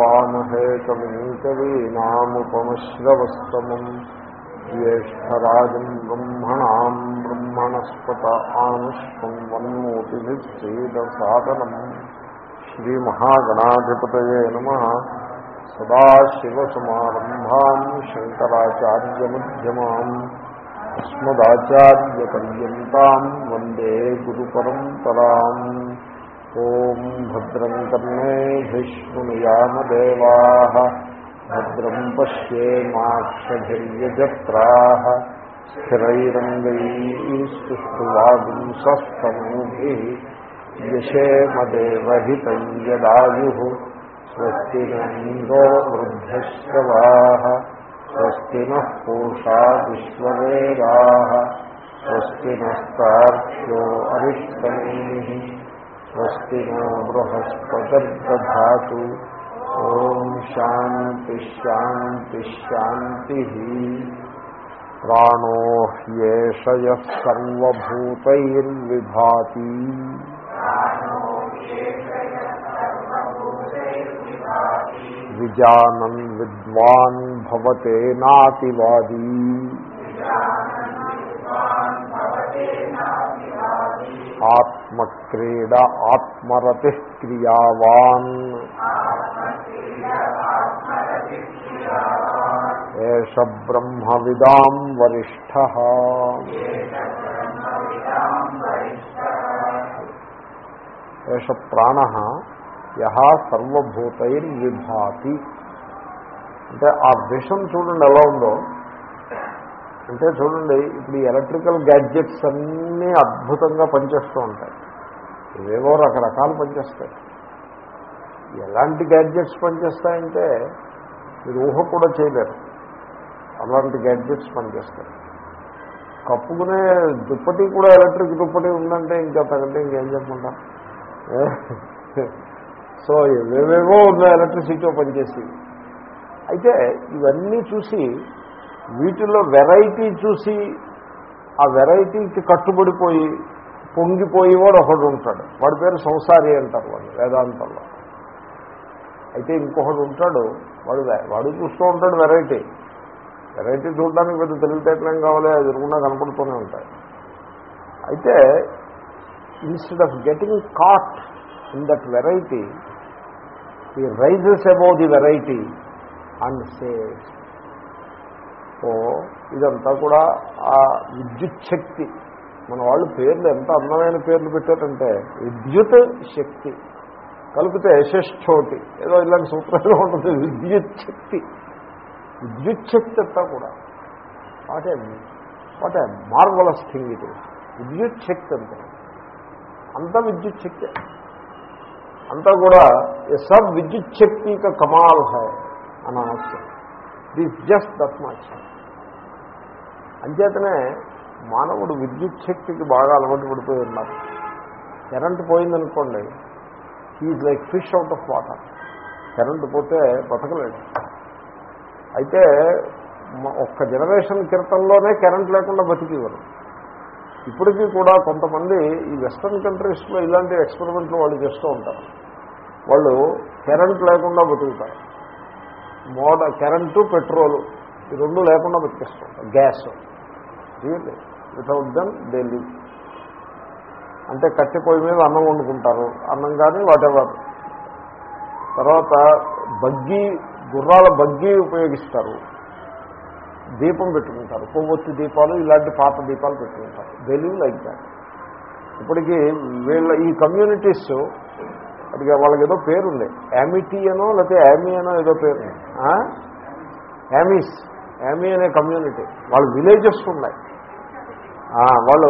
उपवीतिनमुद्गवामहे कविम् कवीनामुपमश्रवस्तमम् ज्येष्ठराजम् ब्रह्मणाम् ब्रह्मणस्पत आनुष्वन्वन्मोतिभिः श्रीदसादनम् श्रीमहागणाधिपतये नमः सदाशिवसमारम्भाम् शङ्कराचार्यमध्यमाम् अस्मदाचार्यपर्यन्ताम् वन्दे गुरुपरम्पराम् ॐ भद्रम् कर्णेभिष्णुयामदेवाः भद्रम् पश्येमाक्षभिर्यजत्राः स्थिरैरङ्गैस्तुष्टुवागुंसस्तनूभिः यशेमदेवहितम् यदायुः स्वस्ति नीरो वृद्धश्रवाः स्वस्ति नः पूषा विश्ववेदाः स्वस्ति नस्तार्क्ष्यो अरिष्टनेमिः स्वस्ति नो बृहस्पतिर्दधातु। ॐ शान्तिश्शान्तिश्शान्तिः। प्राणो ह्येष यः सर्वभूतैर्विभाति विद्वान् भवते नातिवादी। ఆత్మక్రీడ ఆత్మరతి క్రియావాన్ ఏష బ్రహ్మవిదాం వరిష్ఠ. ఏష ప్రాణ యహ సర్వభూతైర్విభాతి. అంటే ఆ విషం చూడండి ఎలా ఉందో. అంటే చూడండి ఇప్పుడు ఈ ఎలక్ట్రికల్ గ్యాడ్జెట్స్ అన్నీ అద్భుతంగా పనిచేస్తూ ఉంటాయి. ఏవేవో రకరకాలు పనిచేస్తాయి. ఎలాంటి గ్యాడ్జెట్స్ పనిచేస్తాయంటే మీరు ఊహ కూడా చేయలేరు. అలాంటి గ్యాడ్జెట్స్ పనిచేస్తాయి. కప్పుకునే దుప్పటి కూడా ఎలక్ట్రిక్ దుప్పటి ఉందంటే ఇంకా తగ్గంటే ఇంకేం చెప్పకుండా సో ఏవేవో ఉన్నాయి ఎలక్ట్రిసిటీతో పనిచేసి. అయితే ఇవన్నీ చూసి వీటిలో వెరైటీ చూసి ఆ వెరైటీకి కట్టుబడిపోయి పొంగిపోయి వాడు ఒకడు ఉంటాడు. వాడి పేరు సంసారి అంటారు వాడు వేదాంతంలో. అయితే ఇంకొకడు ఉంటాడు వాడు వాడు చూస్తూ ఉంటాడు వెరైటీ. వెరైటీ చూడడానికి పెద్ద తెలివితేటలేం కావాలి అది ఎదురుకుండా కనపడుతూనే ఉంటాయి. అయితే instead of getting caught in that variety ఈ rises above the variety and says so ఇదంతా కూడా ఆ విద్యుత్ శక్తి. మన వాళ్ళు పేర్లు ఎంత అందమైన పేర్లు పెట్టారంటే విద్యుత్ శక్తి. కలిపితే షష్ఠోటి ఏదో ఇలాంటి సూత్రంలో ఉంటుంది విద్యుత్ శక్తి. విద్యుత్ శక్తి అంతా కూడా. What a what a marvellous thing ఇది విద్యుత్ శక్తి అంతా. అంతా విద్యుత్ శక్తి. అంతా కూడా సబ్ విద్యుత్ శక్తి కా కమాల్ హై అని అనొచ్చు దిస్ జస్ట్ దట్ మచ్ అంచేతనే మానవుడు విద్యుత్ శక్తికి బాగా అలవాటు పడిపోయి ఉన్నారు. Current పోయిందనుకోండి is like fish out of water current పోతే బతకలేడు అయితే ఒక్క జనరేషన్ క్రితంలోనే కరెంట్ లేకుండా బతికేవారు. ఇప్పటికీ కూడా కొంతమంది ఈ వెస్ట్రన్ కంట్రీస్లో ఇలాంటి ఎక్స్పెరిమెంట్లు వాళ్ళు చేస్తూ ఉంటారు. వాళ్ళు కరెంట్ లేకుండా బతుకుతారు. మోడ కరెంటు పెట్రోలు ఈ రెండు లేకుండా బతికేస్తుంటారు gas. Really without then they live అంటే కట్టె పొయ్యి మీద అన్నం వండుకుంటారు. అన్నం కానీ వాటెవర్ తర్వాత బగ్గి గుర్రాల బగ్గి ఉపయోగిస్తారు. దీపం పెట్టుకుంటారు. కొవ్వొత్తి దీపాలు ఇలాంటి పాత దీపాలు పెట్టుకుంటారు. దే లివ్ లైక్ దాట్ ఇప్పటికీ వీళ్ళ ఈ కమ్యూనిటీస్ అది వాళ్ళకి ఏదో పేరుంది యామిటీ అనో లేకపోతే యామీ అనో ఏదో పేరు. యామీస్ యామీ అనే కమ్యూనిటీ వాళ్ళ విలేజెస్ ఉన్నాయి. వాళ్ళు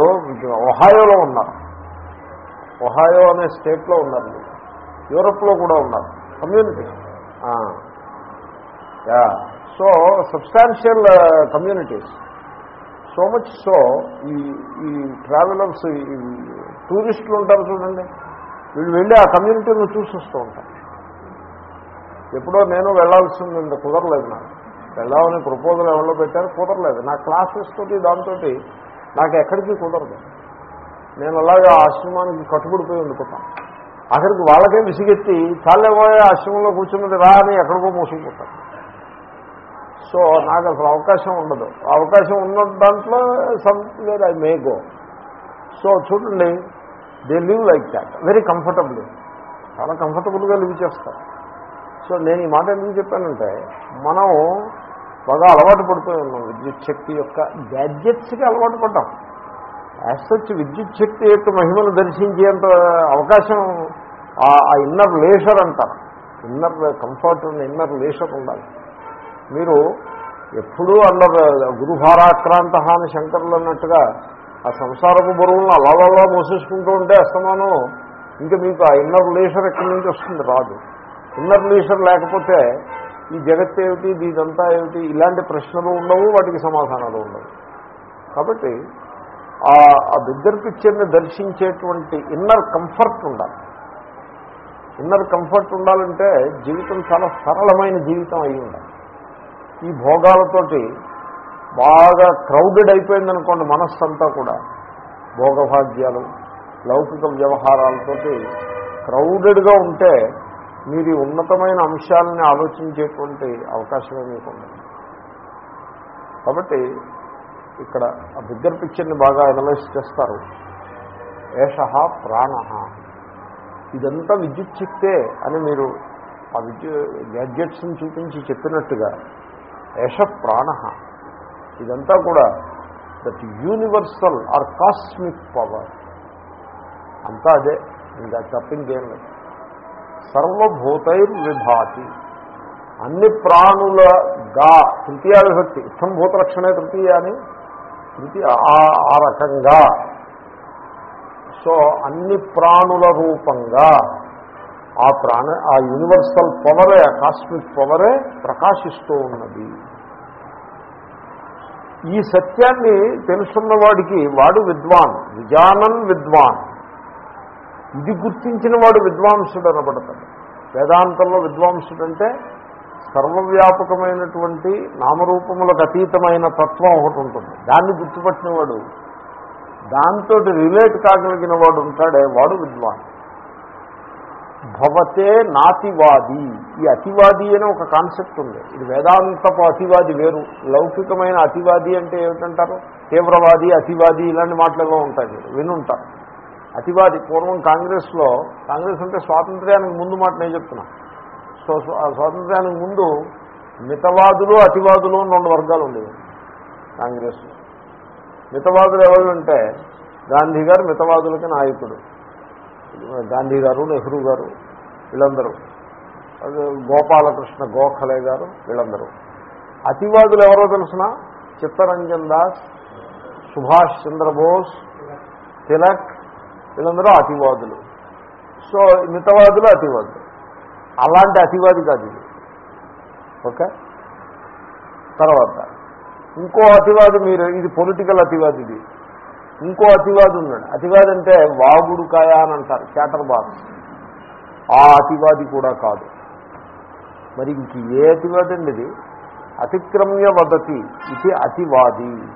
ఒహాయోలో ఉన్నారు. ఒహాయో అనే స్టేట్లో ఉన్నారు యూరప్లో కూడా ఉన్నారు. Community. Yeah. So substantial communities uh, so much so ఈ ఈ ట్రావెలర్స్ ఈ టూరిస్టులు ఉంటారు చూడండి. వీళ్ళు వెళ్ళి ఆ కమ్యూనిటీని చూసిస్తూ ఉంటారు. ఎప్పుడో నేను వెళ్ళాల్సింది కుదరలేదు నాకు. వెళ్ళామని ప్రపోజల్ ఎవరో పెట్టారు కుదరలేదు. నా క్లాసెస్ తోటి దాంతో నాకు ఎక్కడికి కుదరదు. నేను అలాగే ఆశ్రమానికి కట్టుబడిపోయి ఉండిపోతాను. అక్కడికి వాళ్ళకే విసిగెత్తి చాలేపోయే ఆశ్రమంలో కూర్చున్నది రా అని ఎక్కడికో మోసుకుపోతాను. సో నాకు అసలు అవకాశం ఉండదు. అవకాశం ఉన్న దాంట్లో something I may go so చూడండి they live like that very comfortable చాలా కంఫర్టబుల్గా లివ్ చేస్తారు. సో నేను ఈ మాట ఎందుకు చెప్పానంటే మనం బాగా అలవాటు పడిపోయి ఉన్నాం. విద్యుత్ శక్తి యొక్క గ్యాడ్జెట్స్కి అలవాటు పడ్డాం. యాజ్ విద్యుత్ శక్తి యొక్క మహిమను దర్శించేంత అవకాశం ఆ ఇన్నర్ లేషర్ అంటారు. ఇన్నర్ కంఫర్ట్ ఇన్నర్ లేషర్ ఉండాలి. మీరు ఎప్పుడూ అందరు గురుభారాక్రాంత అని శంకరులు అన్నట్టుగా ఆ సంసారపు బరువులను అలా మోసేసుకుంటూ ఉంటే అస్తమానం ఇంకా మీకు ఆ ఇన్నర్ లేషర్ ఎక్కడి నుంచి వస్తుంది? రాదు. ఇన్నర్ లేషర్ లేకపోతే ఈ జగత్ ఏమిటి దీదంతా ఏమిటి ఇలాంటి ప్రశ్నలు ఉండవు వాటికి సమాధానాలు ఉండవు. కాబట్టి ఆ బిద్దర్ పిక్చర్ని దర్శించేటువంటి ఇన్నర్ కంఫర్ట్ ఉండాలి. ఇన్నర్ కంఫర్ట్ ఉండాలంటే జీవితం చాలా సరళమైన జీవితం అయి ఉండాలి. ఈ భోగాలతోటి బాగా క్రౌడెడ్ అయిపోయిందనుకోండి మనస్సు అంతా కూడా. భోగభాగ్యాలు లౌకిక వ్యవహారాలతోటి క్రౌడెడ్గా ఉంటే మీరు ఉన్నతమైన అంశాలని ఆలోచించేటువంటి అవకాశమే మీకు ఉండదు కాబట్టి ఇక్కడ ఆ బిగ్గర్ పిక్చర్ని బాగా అనలైజ్ చేస్తారు. ఏష ప్రాణ. ఇదంతా విద్యుత్ శక్తే అని మీరు ఆ విద్యు గ్యాడ్జెట్స్ని చూపించి చెప్పినట్టుగా ఏష ప్రాణ. ఇదంతా కూడా that universal or cosmic power అంతా అదే. ఇంకా తప్పింకేం లేదు. సర్వభూతైర్ విభాతి అన్ని ప్రాణులగా తృతీయ విభక్తి ఇష్టం భూతలక్షణే తృతీయ అని? తృతీయ ఆ రకంగా. సో అన్ని ప్రాణుల రూపంగా ఆ ప్రాణ ఆ యూనివర్సల్ పవరే ఆ కాస్మిక్ పవరే ప్రకాశిస్తూ ఉన్నది. ఈ సత్యాన్ని తెలుసున్నవాడికి వాడు విద్వాన్ విజానన్ విద్వాన్. ఇది గుర్తించిన వాడు విద్వాంసుడు అనబడతాడు. వేదాంతంలో విద్వాంసుడు అంటే సర్వవ్యాపకమైనటువంటి నామరూపములకు అతీతమైన తత్వం ఒకటి ఉంటుంది. దాన్ని గుర్తుపట్టినవాడు దాంతో రిలేట్ కాగలిగిన వాడు ఉంటాడే వాడు విద్వాన్. భవతే నాతివాది. ఈ అతివాది అని ఒక కాన్సెప్ట్ ఉంది. ఇది వేదాంతపు అతివాది వేరు. లౌకికమైన అతివాది అంటే ఏమిటంటారు? తీవ్రవాది అతివాది ఇలాంటి మాటలలో ఉంటాయి. వినుంటారు. అతివాది పూర్వం కాంగ్రెస్లో కాంగ్రెస్ అంటే స్వాతంత్ర్యానికి ముందు మాట నేను చెప్తున్నా. సో స్వాతంత్ర్యానికి ముందు మితవాదులు అతివాదులు రెండు వర్గాలు ఉండేవి. కాంగ్రెస్లో మితవాదులు ఎవరు అంటే గాంధీ గారు మితవాదులకి నాయకుడు. గాంధీ గారు నెహ్రూ గారు వీళ్ళందరూ. గోపాలకృష్ణ గోఖలే గారు వీళ్ళందరూ. అతివాదులు ఎవరో తెలిసిన? చిత్తరంజన్ దాస్ సుభాష్ చంద్రబోస్ తిలక్ వీళ్ళందరూ అతివాదులు. సో మితవాదులు అతివాదులు. అలాంటి అతివాది కాదు ఇది. ఓకే? తర్వాత ఇంకో అతివాది మీరు ఇది పొలిటికల్ అతివాది ఇది. ఇంకో అతివాది ఉన్నాడు. అతివాది అంటే వాగుడుకాయ అని అంటారు చాటర్ బాక్స్ ఆ అతివాది కూడా కాదు. మరి ఇంక ఏ అతివాది అండి ఇది? అతిక్రమ్య వదతి ఇది అతివాది.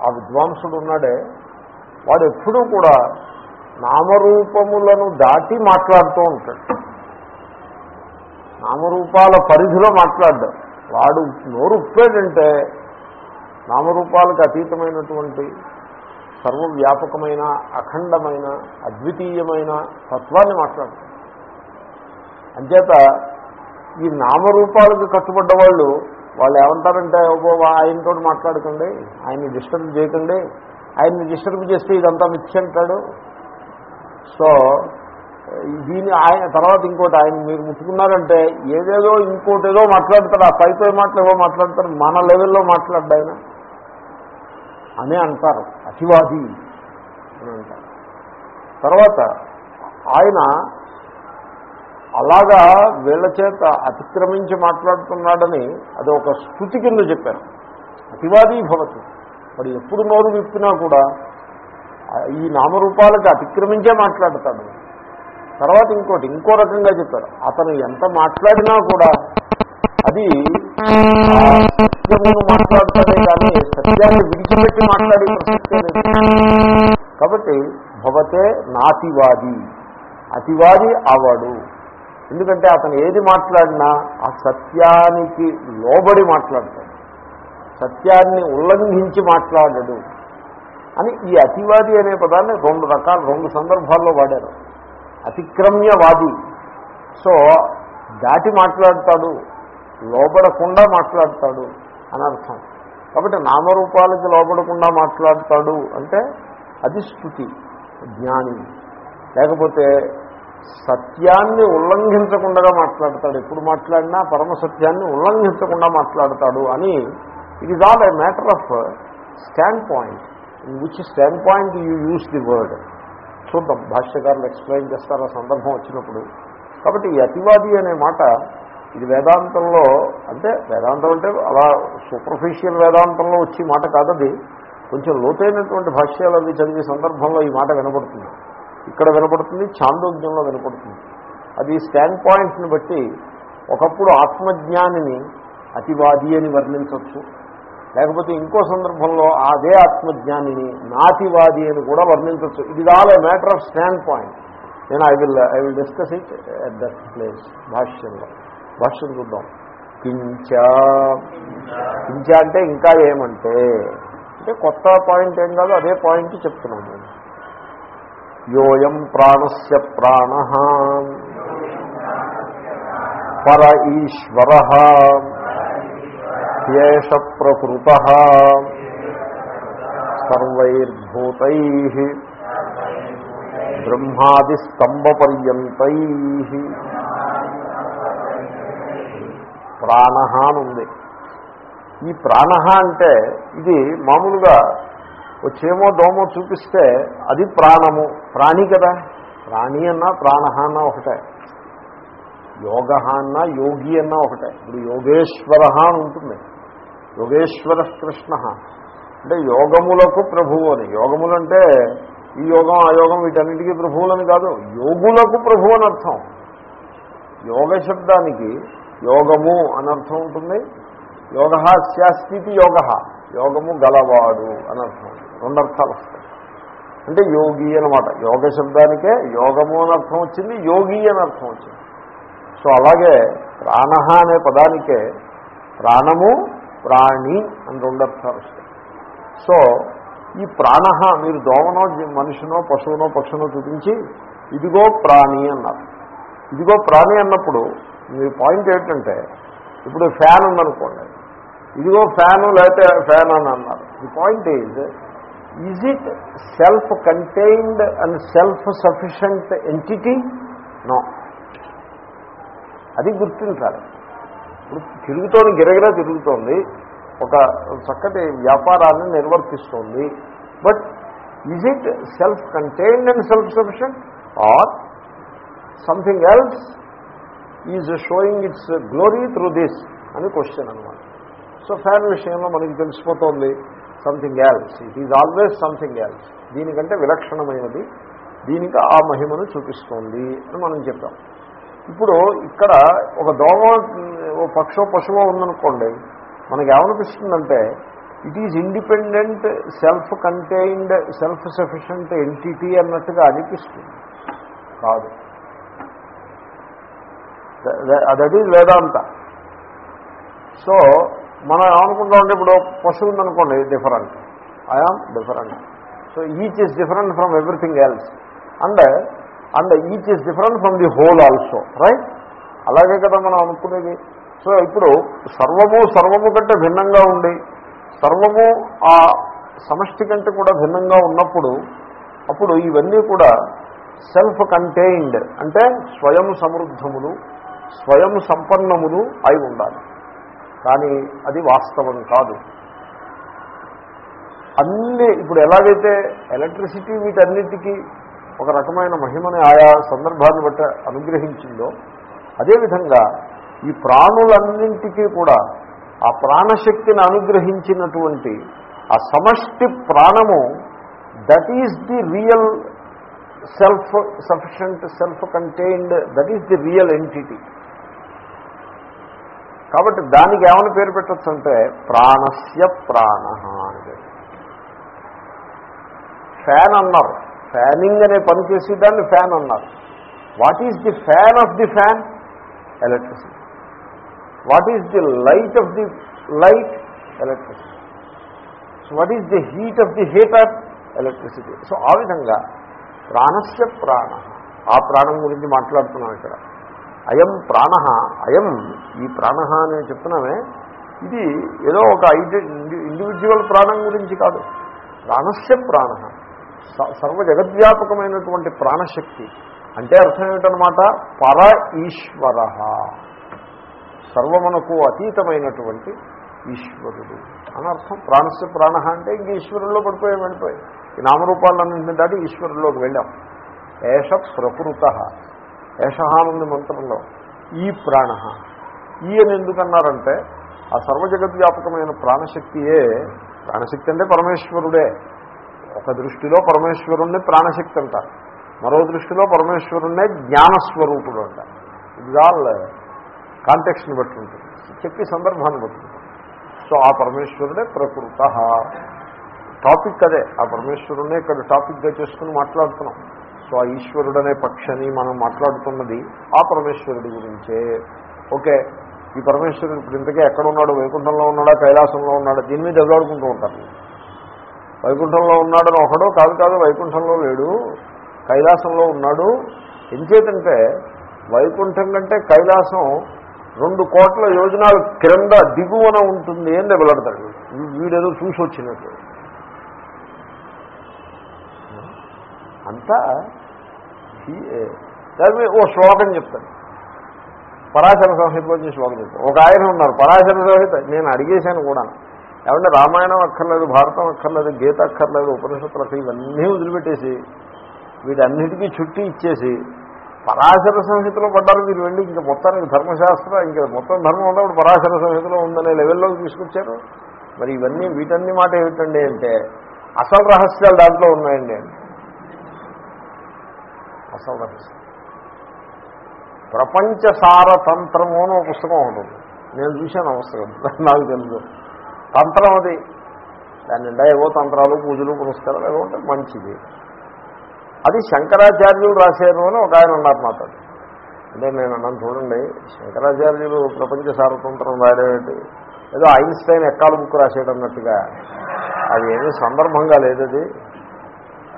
ఆ విద్వాంసుడు ఉన్నాడే వాడు ఎప్పుడూ కూడా నామరూపములను దాటి మాట్లాడుతూ ఉంటాడు. నామరూపాల పరిధిలో మాట్లాడ్డాడు వాడు నోరు ఉప్పేటంటే నామరూపాలకు అతీతమైనటువంటి సర్వవ్యాపకమైన అఖండమైన అద్వితీయమైన తత్వాన్ని మాట్లాడతారు అంచేత ఈ నామరూపాలకు కట్టుబడ్డ వాళ్ళు వాళ్ళు ఏమంటారంటే ఓ ఆయనతో మాట్లాడకండి ఆయన్ని డిస్టర్బ్ చేయకండి ఆయన్ని డిస్టర్బ్ చేస్తే ఇదంతా మిథ్య అంటాడు. సో దీని ఆయన తర్వాత ఇంకోటి ఆయన మీరు ముట్టుకున్నారంటే ఏదేదో ఇంకోటి ఏదో మాట్లాడతారు ఆ పై మాటలు ఏవో మాట్లాడతారు మన లెవెల్లో మాట్లాడ్డా ఆయన? అని అంటారు. అతివాది అని అంటారు. తర్వాత ఆయన అలాగా వీళ్ళ చేత అతిక్రమించి మాట్లాడుతున్నాడని అది ఒక స్థుతి కింద చెప్పారు. అతివాదీ భవతి. మరి ఎప్పుడు నోరు విప్పినా కూడా ఈ నామరూపాలకు అతిక్రమించే మాట్లాడతాడు. తర్వాత ఇంకోటి ఇంకో రకంగా చెప్పారు. అతను ఎంత మాట్లాడినా కూడా అది సత్యమును మాట్లాడతాడే కానీ సత్యాన్ని విడిచిపెట్టి మాట్లాడే కాబట్టి భవతే నాతివాది. అతివాది అవడు ఎందుకంటే అతను ఏది మాట్లాడినా ఆ సత్యానికి లోబడి మాట్లాడతాడు. సత్యాన్ని ఉల్లంఘించి మాట్లాడడు అని ఈ అతివాది అనే పదాన్ని రెండు రకాల రెండు సందర్భాల్లో వాడారు. అతిక్రమ్యవాది. సో దాటి మాట్లాడతాడు లోబడకుండా మాట్లాడతాడు అని అర్థం. కాబట్టి నామరూపాలకి లోబడకుండా మాట్లాడతాడు అంటే అది స్థుతి జ్ఞాని. లేకపోతే సత్యాన్ని ఉల్లంఘించకుండా మాట్లాడతాడు. ఎప్పుడు మాట్లాడినా పరమ సత్యాన్ని ఉల్లంఘించకుండా మాట్లాడతాడు అని it is all a matter of standpoint in which standpoint you use the word చూద్దాం. భాష్యకారులు ఎక్స్ప్లెయిన్ చేస్తారు ఆ సందర్భం వచ్చినప్పుడు. కాబట్టి ఈ అతివాది అనే మాట ఇది వేదాంతంలో అంటే వేదాంతం అంటే అలా సూపర్ఫిషియల్ వేదాంతంలో వచ్చి మాట కాదది. కొంచెం లోతైనటువంటి భాష్యాలు అవి చదివే సందర్భంలో ఈ మాట వినపడుతుంది. ఇక్కడ వినపడుతుంది చాందోగ్యంలో వినపడుతుంది. అది స్టాండ్ పాయింట్ని బట్టి ఒకప్పుడు ఆత్మజ్ఞానిని అతివాది అని వర్ణించవచ్చు. లేకపోతే ఇంకో సందర్భంలో అదే ఆత్మజ్ఞానిని నాతివాది అని కూడా వర్ణించవచ్చు. ఇది all a matter of standpoint నేను I will I will discuss it at that place భాష్యంలో. భాష్యం చూద్దాం. కించా. కించా అంటే ఇంకా ఏమంటే అంటే కొత్త పాయింట్ ఏం కాదు అదే పాయింట్ చెప్తున్నాను నేను. యోయం ప్రాణస్య ప్రాణ. పర ఈశ్వర. హ్యేష ప్రకృత సర్వైర్భూతై బ్రహ్మాదిస్తంభపర్యంతై ప్రాణ అని ఉంది. ఈ ప్రాణ అంటే ఇది మామూలుగా వచ్చేమో దోమో చూపిస్తే అది ప్రాణము. ప్రాణి కదా. ప్రాణి అన్నా ప్రాణ అన్నా ఒకటే. యోగ అన్నా యోగి అన్నా ఒకటే. ఇప్పుడు యోగేశ్వర అని ఉంటుంది. యోగేశ్వర కృష్ణ అంటే యోగములకు ప్రభువు అని. యోగములంటే ఈ యోగం ఆ యోగం వీటన్నిటికీ ప్రభువులని కాదు. యోగులకు ప్రభువు అని అర్థం. యోగ శబ్దానికి యోగము అని అర్థం ఉంటుంది. యోగ శాస్తితి యోగ యోగము గలవాడు అని అర్థం. రెండు అర్థాలు వస్తాయి. అంటే యోగి అనమాట యోగ శబ్దానికే యోగము అని అర్థం వచ్చింది యోగి అని అర్థం వచ్చింది. సో అలాగే ప్రాణ అనే పదానికే ప్రాణము ప్రాణి అని రెండు అర్థాలు వస్తాయి. సో ఈ ప్రాణ మీరు దోమనో మనిషినో పశువునో పక్షునో చూపించి ఇదిగో ప్రాణి అన్నారు. ఇదిగో ప్రాణి అన్నప్పుడు మీ పాయింట్ ఏంటంటే ఇప్పుడు ఫ్యాన్ ఉందనుకోండి. ఇదిగో ఫ్యాను లేకపోతే ఫ్యాన్ అని అన్నారు. The point is is it self contained and self sufficient entity no అది గుర్తించాలి. ఇప్పుడు తిరుగుతోంది గిరగిరా తిరుగుతోంది. ఒక చక్కటి వ్యాపారాన్ని నిర్వర్తిస్తోంది. But is it self contained and self sufficient or something else is showing its glory through this అని క్వశ్చన్ అనమాట సో ఫ్యాన్ విషయంలో మనకి తెలిసిపోతుంది something else it is always something else దీనికంటే విలక్షణమైనది. దీనికి ఆ మహిమను చూపిస్తోంది అని మనం చెప్పాం ఇప్పుడు ఇక్కడ ఒక దోమ ఓ పక్షో పశువో ఉందనుకోండి మనకి ఏమనిపిస్తుందంటే it is independent self contained self sufficient entity అన్నట్టుగా అనిపిస్తుంది. కాదు. That is Vedanta. సో మనం ఏమనుకుంటామంటే ఇప్పుడు పశువు ఉందనుకోండి different I am different so each is different from everything else and and each is different from the whole also right అలాగే కదా మనం అనుకునేది. సో ఇప్పుడు సర్వము సర్వము కంటే భిన్నంగా ఉండి సర్వము ఆ సమష్టి కంటే కూడా భిన్నంగా ఉన్నప్పుడు అప్పుడు ఇవన్నీ కూడా సెల్ఫ్ కంటైన్డ్ అంటే స్వయం సమృద్ధములు స్వయం సంపన్నములు అయి ఉండాలి. కానీ అది వాస్తవం కాదు. అన్ని ఇప్పుడు ఎలాగైతే ఎలక్ట్రిసిటీ వీటన్నిటికీ ఒక రకమైన మహిమని ఆయా సందర్భాన్ని బట్టి అనుగ్రహించిందో అదేవిధంగా ఈ ప్రాణులన్నింటికీ కూడా ఆ ప్రాణశక్తిని అనుగ్రహించినటువంటి ఆ సమష్టి ప్రాణము that is the real self sufficient self contained that is the real entity కాబట్టి దానికి ఏమని పేరు పెట్టచ్చు అంటే ప్రాణస్య ప్రాణ అని ఫ్యాన్ అన్నారు. ఫ్యానింగ్ అనే పని చేసి దాన్ని ఫ్యాన్ అన్నారు. What is the fan of the fan electricity what is the light of the light electricity so what is the heat of the heater electricity so ఆ విధంగా ప్రాణస్య ప్రాణ. ఆ ప్రాణం గురించి మాట్లాడుతున్నాం ఇక్కడ. అయం ప్రాణ. అయం ఈ ప్రాణ అని చెప్తున్నామే. ఇది ఏదో ఒక ఐడి ఇండివిజువల్ ప్రాణం గురించి కాదు. ప్రాణస్య ప్రాణ. సర్వ జగద్వ్యాపకమైనటువంటి ప్రాణశక్తి. అంటే అర్థం ఏమిటనమాట పర ఈశ్వర. సర్వమునకు అతీతమైనటువంటి ఈశ్వరుడు అని అర్థం. ప్రాణస్య ప్రాణ అంటే ఇంక ఈశ్వరుల్లో పడిపోయాం వెళ్ళిపోయి. ఈ నామరూపాలన్నింటిని దాటి ఈశ్వరుల్లోకి వెళ్ళాం. ఏష ప్రకృత. ఏషహానంది మంత్రంలో. ఈ ప్రాణ. ఈ అని ఎందుకన్నారంటే ఆ సర్వజగద్వ్యాపకమైన ప్రాణశక్తియే ప్రాణశక్తి అంటే పరమేశ్వరుడే. ఒక దృష్టిలో పరమేశ్వరుణ్ణి ప్రాణశక్తి అంటారు. మరో దృష్టిలో పరమేశ్వరుణ్ణే జ్ఞానస్వరూపుడు అంటారు. ఇది ఆల్ కాంటెక్స్ని బట్టి ఉంటుంది. చెప్పి సందర్భాన్ని బట్టి సో ఆ పరమేశ్వరుడే ప్రకృత. టాపిక్ అదే. ఆ పరమేశ్వరునే ఇక్కడ టాపిక్గా చేసుకుని మాట్లాడుతున్నాం. సో ఆ ఈశ్వరుడనే పక్షని మనం మాట్లాడుతున్నది ఆ పరమేశ్వరుడి గురించే. ఓకే. ఈ పరమేశ్వరుడు ఇప్పుడు ఇంతకే ఎక్కడ ఉన్నాడు? వైకుంఠంలో ఉన్నాడా? కైలాసంలో ఉన్నాడా? దీని మీద ఎదురాడుకుంటూ ఉంటారు. వైకుంఠంలో ఉన్నాడని ఒకడో కాదు కాదు వైకుంఠంలో లేడు కైలాసంలో ఉన్నాడు. ఎంచేతంటే వైకుంఠం కంటే కైలాసం రెండు కోట్ల యోజనాలు క్రింద దిగువన ఉంటుంది అని దెబ్బలాడతాడు వీడేదో చూసి వచ్చినట్టు. అంతా దాని ఓ శ్లోకం చెప్తాను పరాశర సంహిత గురించి శ్లోకం చెప్తాను ఒక ఆయన ఉన్నారు. పరాశర సంహిత నేను అడిగేశాను కూడా. ఏమంటే రామాయణం అక్కర్లేదు భారతం అక్కర్లేదు గీత అక్కర్లేదు ఉపనిషత్తులు అక్కడ ఇవన్నీ వదిలిపెట్టేసి వీటన్నిటికీ చుట్టి ఇచ్చేసి పరాశర సంహితలో పడ్డారు మీరు వెళ్ళి ఇంకా మొత్తానికి ధర్మశాస్త్రం ఇంకా మొత్తం ధర్మం ఉన్నప్పుడు పరాశర సంహితలో ఉందనే లెవెల్లోకి తీసుకొచ్చారు. మరి ఇవన్నీ వీటన్ని మాట ఏమిటండి అంటే అసలు రహస్యాలు దాంట్లో ఉన్నాయండి అసలు రహస్యం. ప్రపంచ సారతంత్రము అని ఒక పుస్తకం ఉంటుంది నేను చూశాను ఆ పుస్తకం. నాకు తెలుసు. తంత్రం అది. దాని నిండా ఏవో తంత్రాలు పూజలు పురస్కారాలు ఏవో ఉంటాయి మంచిది. అది శంకరాచార్యులు రాశారు అని ఒక ఆయన ఉన్నారు మాట అంటే నేను అన్నాను చూడండి శంకరాచార్యులు ప్రపంచ సారతంత్రం రాయడమేంటి? ఏదో ఐన్స్టైన్ ఎక్కాల బుక్ రాసేయడం అన్నట్టుగా. అది ఏమీ సందర్భంగా లేదు అది.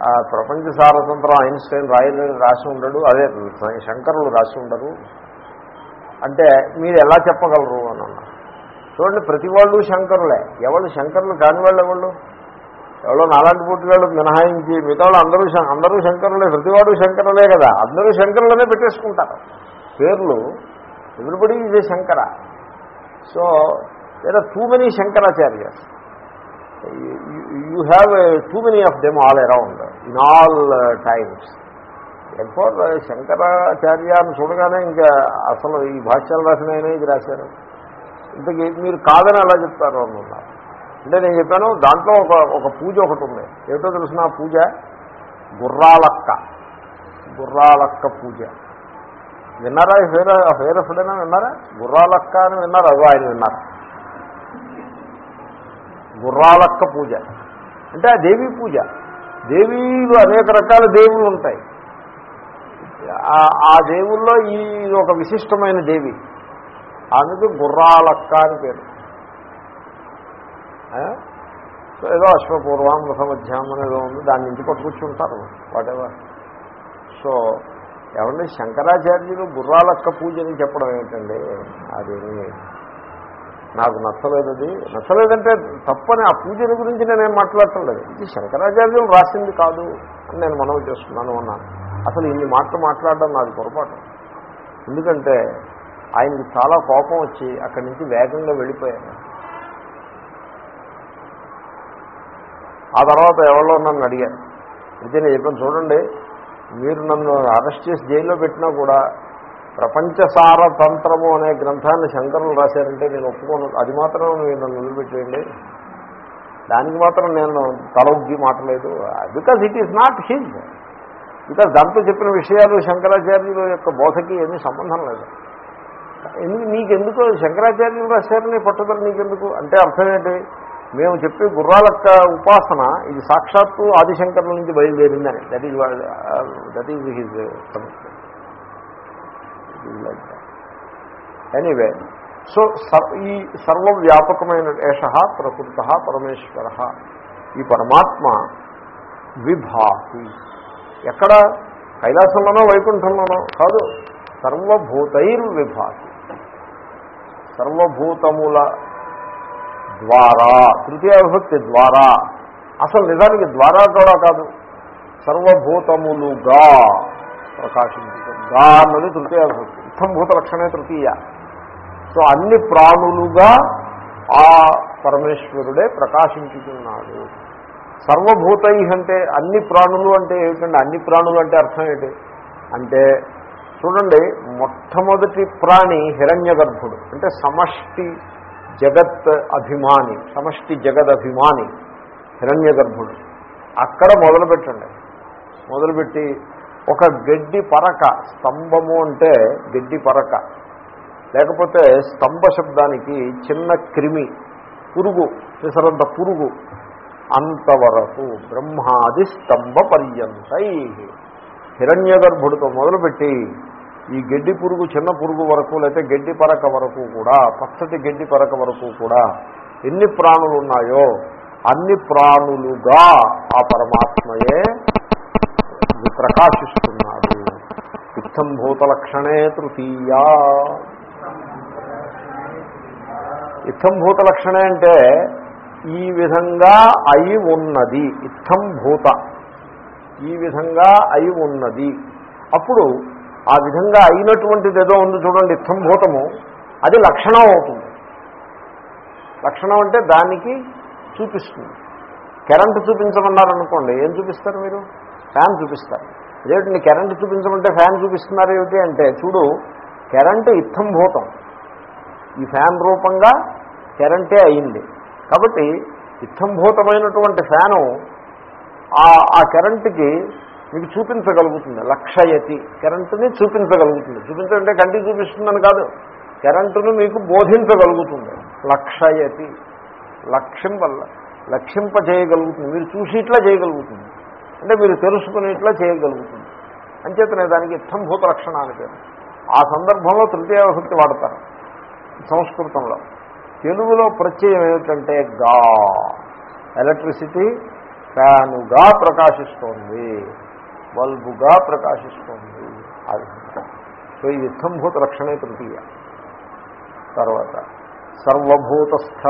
ఆ ప్రపంచ సారతంత్రం ఐన్స్టైన్ రాయలని రాసి ఉండడు. అదే శంకరులు రాసి ఉండరు. అంటే మీరు ఎలా చెప్పగలరు? అని అన్నారు చూడండి ప్రతి వాళ్ళు శంకరులే. ఎవరు శంకరులు కాని వాళ్ళు ఎవరు ఎవరో నాలాంటి పుట్టిన మినహాయించి మిగతా వాళ్ళు అందరూ అందరూ శంకరులే. ప్రతివాడు శంకరులే కదా. అందరూ శంకరులనే పెట్టేసుకుంటారు. పేర్లు ఎవ్రీబడి ఇదే Shankara. So there are too many Shankaracharyas. You have too many of them all around in all times and four Shankaracharya అని చూడగానే ఇంకా అసలు ఈ భాష్యాలు రాసిన ఇది రాశారు. ఇంతకీ మీరు కాదని ఎలా చెప్తారు అనుకున్నారు అంటే నేను చెప్పాను దాంట్లో ఒక ఒక పూజ ఒకటి ఉంది. ఏమిటో తెలిసిన పూజ? గుర్రాలక్క. గుర్రాలక్క పూజ. విన్నారా? ఈ పేరు ఆ పేరు ఎప్పుడైనా విన్నారా? గుర్రాలక్క అని విన్నారు? అదో ఆయన విన్నారు. గుర్రాలక్క పూజ. అంటే ఆ దేవీ పూజ. దేవీలు అనేక రకాల దేవుళ్ళు ఉంటాయి. ఆ- దేవుల్లో ఈ ఒక విశిష్టమైన దేవి. ఆమెకు గుర్రాలక్క అని పేరు. సో ఏదో అశ్వపూర్వామృత మధ్యాహ్నం ఏదో ఉంది దాని నుంచి పట్టుకొచ్చుంటారు వాటెవర్ సో ఏమంటే శంకరాచార్యులు గుర్రాలక్క పూజ అని చెప్పడం ఏంటండి అదేమి? నాకు నచ్చలేదు అది నచ్చలేదంటే తప్పని ఆ పూజల గురించి నేనేం మాట్లాడటం లేదు ఇది శంకరాచార్యులు రాసింది కాదు అని నేను మనవి చేస్తున్నాను అన్నాను. అసలు ఇన్ని మాటలు మాట్లాడడం నాది పొరపాటు. ఎందుకంటే ఆయనకి చాలా కోపం వచ్చి అక్కడి నుంచి వేగంగా వెళ్ళిపోయాను ఆ తర్వాత ఎవరో నన్ను అడిగారు. అయితే నేను చెప్పాను చూడండి మీరు నన్ను అరెస్ట్ చేసి జైల్లో పెట్టినా కూడా ప్రపంచ సారతంత్రము అనే గ్రంథాన్ని శంకరులు రాశారంటే నేను ఒప్పుకోను. అది మాత్రం మీరు నన్ను వదిలిపెట్టేయండి. దానికి మాత్రం నేను తలొగ్గి మాటలేదు. Because it is not his because దాంట్లో చెప్పిన విషయాలు శంకరాచార్యుల యొక్క బోధకి ఏమీ సంబంధం లేదు. ఎందుకు నీకెందుకు? శంకరాచార్యులు రాశారని పట్టుదల నీకెందుకు? అంటే అర్థం ఏంటి? మేము చెప్పే గుర్రాలక్క ఉపాసన ఇది సాక్షాత్తు ఆదిశంకర్ల నుంచి బయలుదేరిందని. That is that is his anyway so ఈ సర్వవ్యాపకమైన ఏష ప్రకృత పరమేశ్వర ఈ పరమాత్మ విభాతి. ఎక్కడ? కైలాసంలోనో వైకుంఠంలోనో కాదు. సర్వభూతైర్ విభాతి సర్వభూతముల ద్వారా తృతీయ విభక్తి ద్వారా. అసలు నిజానికి ద్వారా కూడా కాదు. సర్వభూతములుగా ప్రకాశించడం గా అన్నది తృతీయ విభక్తి. ఇత్తంభూత లక్షణే తృతీయ. సో అన్ని ప్రాణులుగా ఆ పరమేశ్వరుడే ప్రకాశించుతున్నాడు. సర్వభూతై అంటే అన్ని ప్రాణులు అంటే ఏమిటండి? అన్ని ప్రాణులు అంటే అర్థం ఏంటి? అంటే చూడండి మొట్టమొదటి ప్రాణి హిరణ్య గర్భుడు అంటే సమష్టి జగత్ అభిమాని సమష్టి జగదభిమాని హిరణ్య గర్భుడు అక్కడ మొదలుపెట్టండి. మొదలుపెట్టి ఒక గడ్డి పరక స్తంభము అంటే గడ్డి పరక. లేకపోతే స్తంభ శబ్దానికి చిన్న క్రిమి పురుగు పిసరంత పురుగు. అంతవరకు బ్రహ్మాది స్తంభ పర్యంతై. హిరణ్య గర్భుడితో మొదలుపెట్టి ఈ గడ్డి పురుగు చిన్న పురుగు వరకు లేకపోతే గడ్డి పరక వరకు కూడా పచ్చటి గడ్డి పరక వరకు కూడా ఎన్ని ప్రాణులు ఉన్నాయో అన్ని ప్రాణులుగా ఆ పరమాత్మయే ప్రకాశిస్తున్నాడు. ఇత్తం భూతలక్షణే తృతీయా. ఇత్తం భూతలక్షణే అంటే ఈ విధంగా అయి ఉన్నది. ఇత్తం భూత. ఈ విధంగా అయి ఉన్నది. అప్పుడు ఆ విధంగా అయినటువంటిది ఏదో ఉంది చూడండి ఇత్తంభూతము అది లక్షణం అవుతుంది. లక్షణం అంటే దానికి చూపిస్తుంది. కరెంటు చూపించమన్నారనుకోండి ఏం చూపిస్తారు మీరు? ఫ్యాన్ చూపిస్తారు. అదేమిటండి కరెంటు చూపించమంటే ఫ్యాన్ చూపిస్తున్నారు ఏమిటి అంటే చూడు కరెంటు ఇత్తంభూతం ఈ ఫ్యాన్ రూపంగా కరెంటే అయింది. కాబట్టి ఇత్తంభూతమైనటువంటి ఫ్యాను ఆ కరెంటుకి మీకు చూపించగలుగుతుంది. లక్షయతి. కరెంటుని చూపించగలుగుతుంది. చూపించాలంటే కంటికి చూపిస్తుందని కాదు. కరెంటును మీకు బోధించగలుగుతుంది. లక్షయతి. లక్ష్యం వల్ల లక్ష్యంపజేయగలుగుతుంది మీరు చూసి ఇట్లా చేయగలుగుతుంది. అంటే మీరు తెలుసుకునేట్లా చేయగలుగుతుంది. అంచేతనే దానికి ఇత్తంభూత లక్షణ అని పేరు. ఆ సందర్భంలో తృతీయ విభక్తి వాడతారు. సంస్కృతంలో. తెలుగులో ప్రత్యయం ఏమిటంటే గా. ఎలక్ట్రిసిటీ ఫ్యానుగా ప్రకాశిస్తోంది. బల్బుగా ప్రకాశిస్తోంది. ఆ విధంగా సో ఇది ఇత్తంభూత లక్షణే తృతీయ. తర్వాత సర్వభూతస్థ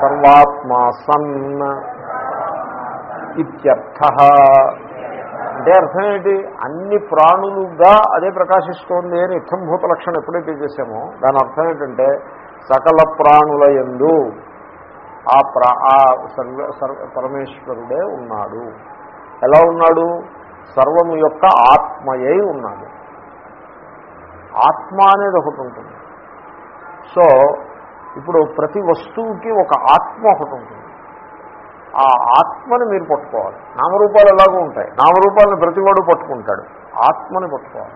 సర్వాత్మా సన్ ఇత్యర్థ. అంటే అర్థం ఏంటి? అన్ని ప్రాణులుగా అదే ప్రకాశిస్తోంది అని ఇత్తంభూత లక్షణం ఎప్పుడైతే చేసామో దాని అర్థం ఏంటంటే సకల ప్రాణుల ఎందు ఆ ప్రా ఆ సర్వ సర్వ పరమేశ్వరుడే ఉన్నాడు. ఎలా ఉన్నాడు? సర్వం యొక్క ఆత్మయై ఉన్నాడు. ఆత్మ అనేది ఒకటి ఉంటుంది. సో ఇప్పుడు ప్రతి వస్తువుకి ఒక ఆత్మ ఒకటి ఉంటుంది. ఆ ఆత్మని మీరు పట్టుకోవాలి. నామరూపాలు ఎలాగో ఉంటాయి. నామరూపాలను ప్రతివాడు పట్టుకుంటాడు. ఆత్మని పట్టుకోవాలి.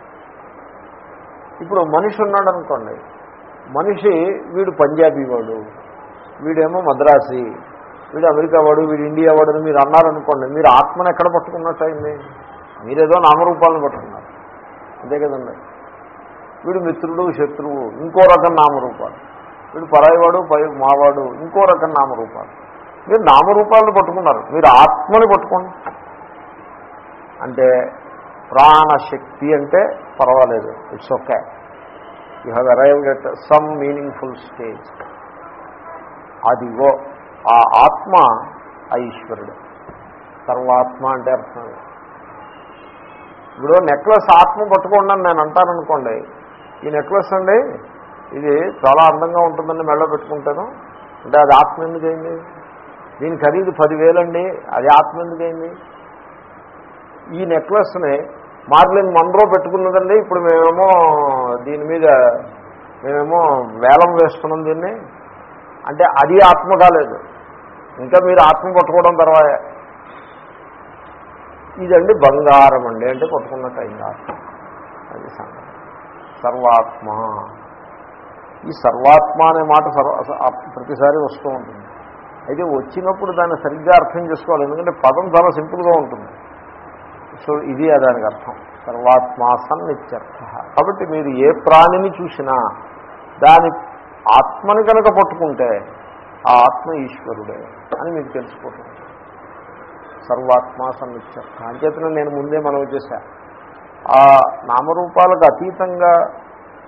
ఇప్పుడు మనిషి ఉన్నాడు అనుకోండి. మనిషి వీడు పంజాబీ వాడు వీడేమో మద్రాసి వీడు అమెరికా వాడు వీడు ఇండియా వాడు అని మీరు అన్నారనుకోండి మీరు ఆత్మను ఎక్కడ పట్టుకున్నట్టు అయింది మీరేదో నామరూపాలను పట్టుకున్నారు. అంతే కదండి. వీడు మిత్రుడు శత్రువు ఇంకో రకం నామరూపాలు. వీడు పరాయివాడు పై మావాడు ఇంకో రకం నామరూపాలు. మీరు నామరూపాలను పట్టుకున్నారు. మీరు ఆత్మని పట్టుకోండి. అంటే ప్రాణశక్తి అంటే పర్వాలేదు. It's okay you have arrived at some meaningful stage అదిగో ఆ ఆత్మ ఆ ఈశ్వరుడు సర్వాత్మ అంటే అర్థం ఇప్పుడు నెక్లెస్ ఆత్మ పట్టుకోండి అని నేను అంటాననుకోండి ఈ నెక్లెస్ అండి ఇది చాలా అందంగా ఉంటుందని మెళ్ళ పెట్టుకుంటాను అంటే అది ఆత్మ ఎందుకైంది దీని ఖరీదు పదివేలండి అది ఆత్మ ఎందుకైంది ఈ నెక్లెస్ని మార్లిన్ మన్రో పెట్టుకున్నదండి ఇప్పుడు మేమేమో దీని మీద మేమేమో వేలం వేస్తున్నాం దీన్ని. అంటే అది ఆత్మ కాలేదు ఇంకా మీరు ఆత్మ పట్టుకోవడం తర్వాత. ఇదండి బంగారం అండి. అంటే పట్టుకున్నట్టు అయింది ఆత్మ. అది సంగతి. సర్వాత్మ. ఈ సర్వాత్మ అనే మాట సర్వ ప్రతిసారి వస్తూ ఉంటుంది. అయితే వచ్చినప్పుడు దాన్ని సరిగ్గా అర్థం చేసుకోవాలి. ఎందుకంటే పదం చాలా సింపుల్గా ఉంటుంది. సో ఇది దానికి అర్థం. సర్వాత్మా సన్నిత్యర్థ కాబట్టి మీరు ఏ ప్రాణిని చూసినా దాని ఆత్మని కనుక పట్టుకుంటే ఆ ఆత్మ ఈశ్వరుడే అని మీకు తెలిసిపోతుంది. సర్వాత్మ సన్నిత్యర్థ అంచేతనే నేను ముందే మనం చేశా. ఆ నామరూపాలకు అతీతంగా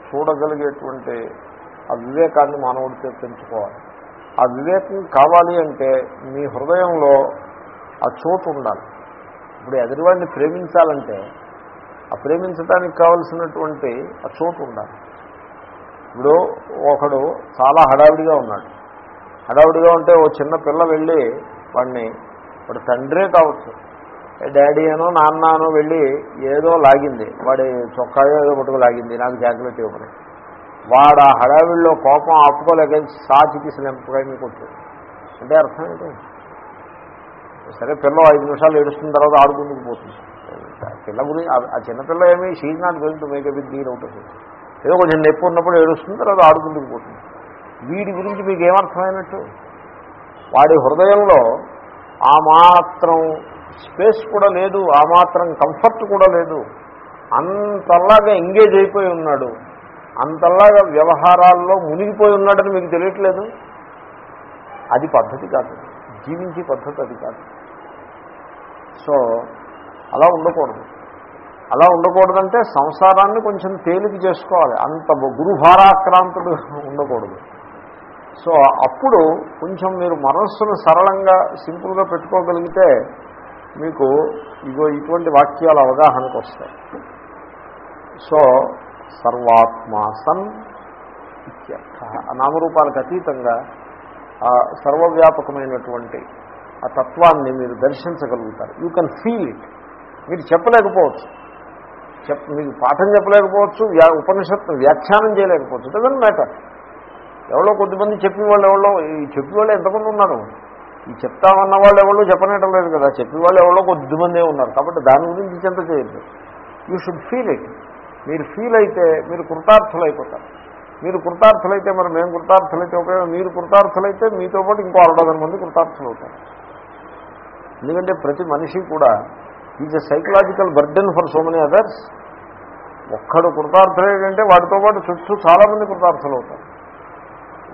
చూడగలిగేటువంటి ఆ వివేకాన్ని మానవుడితో పెంచుకోవాలి. ఆ వివేకం కావాలి అంటే మీ హృదయంలో ఆ చోటు ఉండాలి. ఇప్పుడు ఎదురువాడిని ప్రేమించాలంటే ఆ ప్రేమించడానికి కావలసినటువంటి ఆ చోటు ఉండాలి. ఇప్పుడు ఒకడు చాలా హడావిడిగా ఉన్నాడు. హడావిడిగా ఉంటే ఓ చిన్న పిల్ల వెళ్ళి వాడిని వాడు తండ్రే కావచ్చు. డాడీ అనో నాన్న అనో వెళ్ళి ఏదో లాగింది. వాడి చొక్కాయో ఏదో పట్టుకు లాగింది. నాకు జాగ్రత్త ఇవ్వని వాడు ఆ హడావిడిలో కోపం ఆపుకోలేక సాచికి తీసిన కొట్టాడు అంటే అర్థం ఏంటి? సరే పిల్ల ఐదు నిమిషాలు ఏడుస్తున్న తర్వాత ఆడుకుందుకు పోతుంది. పిల్ల గురించి ఆ చిన్నపిల్ల ఏమి she's not going to make a big deal out ఏదో కొంచెం నొప్పి ఉన్నప్పుడు ఏడుస్తుంది తర్వాత ఆడుకుంటూ పోతుంది. వీడి గురించి మీకు ఏమర్థమైనట్టు? వాడి హృదయంలో ఆ మాత్రం స్పేస్ కూడా లేదు ఆ మాత్రం కంఫర్ట్ కూడా లేదు. అంతలాగా ఎంగేజ్ అయిపోయి ఉన్నాడు. అంతలాగా వ్యవహారాల్లో మునిగిపోయి ఉన్నాడని మీకు తెలియట్లేదు? అది పద్ధతి కాదు. జీవించే పద్ధతి అది కాదు. సో అలా ఉండకూడదు. అలా ఉండకూడదంటే సంసారాన్ని కొంచెం తేలిక చేసుకోవాలి. అంత గురుభారాక్రాంతుడు ఉండకూడదు. సో అప్పుడు కొంచెం మీరు మనస్సును సరళంగా సింపుల్గా పెట్టుకోగలిగితే మీకు ఇగో ఇటువంటి వాక్యాలు అవగాహనకు వస్తాయి. సో సర్వాత్మాసన్ ఇత్యర్థ. నామరూపాలకు అతీతంగా ఆ సర్వవ్యాపకమైనటువంటి ఆ తత్వాన్ని మీరు దర్శించగలుగుతారు. యూ కెన్ ఫీల్ ఇట్ మీరు చెప్పలేకపోవచ్చు. చెప్ మీకు పాఠం చెప్పలేకపోవచ్చు వ్యా ఉపనిషత్తు వ్యాఖ్యానం చేయలేకపోవచ్చు. డజన్ మ్యాటర్ ఎవరో కొద్దిమంది చెప్పిన వాళ్ళు ఎవరో ఈ చెప్పిన వాళ్ళు ఎంతమంది ఉన్నారు? ఈ చెప్తామన్న వాళ్ళు ఎవరో చెప్పనేటం లేదు కదా. చెప్పిన వాళ్ళు ఎవరో కొద్దిమందే ఉన్నారు. కాబట్టి దాని గురించి చింత చేయొద్దు. యూ షుడ్ ఫీల్ ఇట్ మీరు ఫీల్ అయితే మీరు కృతార్థులైపోతారు. అయిపోతారు మీరు కృతార్థులైతే మరి మేము కృతార్థులైతే ఉపయోగం మీరు కృతార్థులైతే మీతో పాటు ఇంకో అరడదన మంది కృతార్థులు అవుతారు ఎందుకంటే ప్రతి మనిషి కూడా is a psychological burden for so many others. ఒక్కడు కృతార్థులేదంటే వాటితో పాటు చుట్టూ చాలామంది కృతార్థులు అవుతారు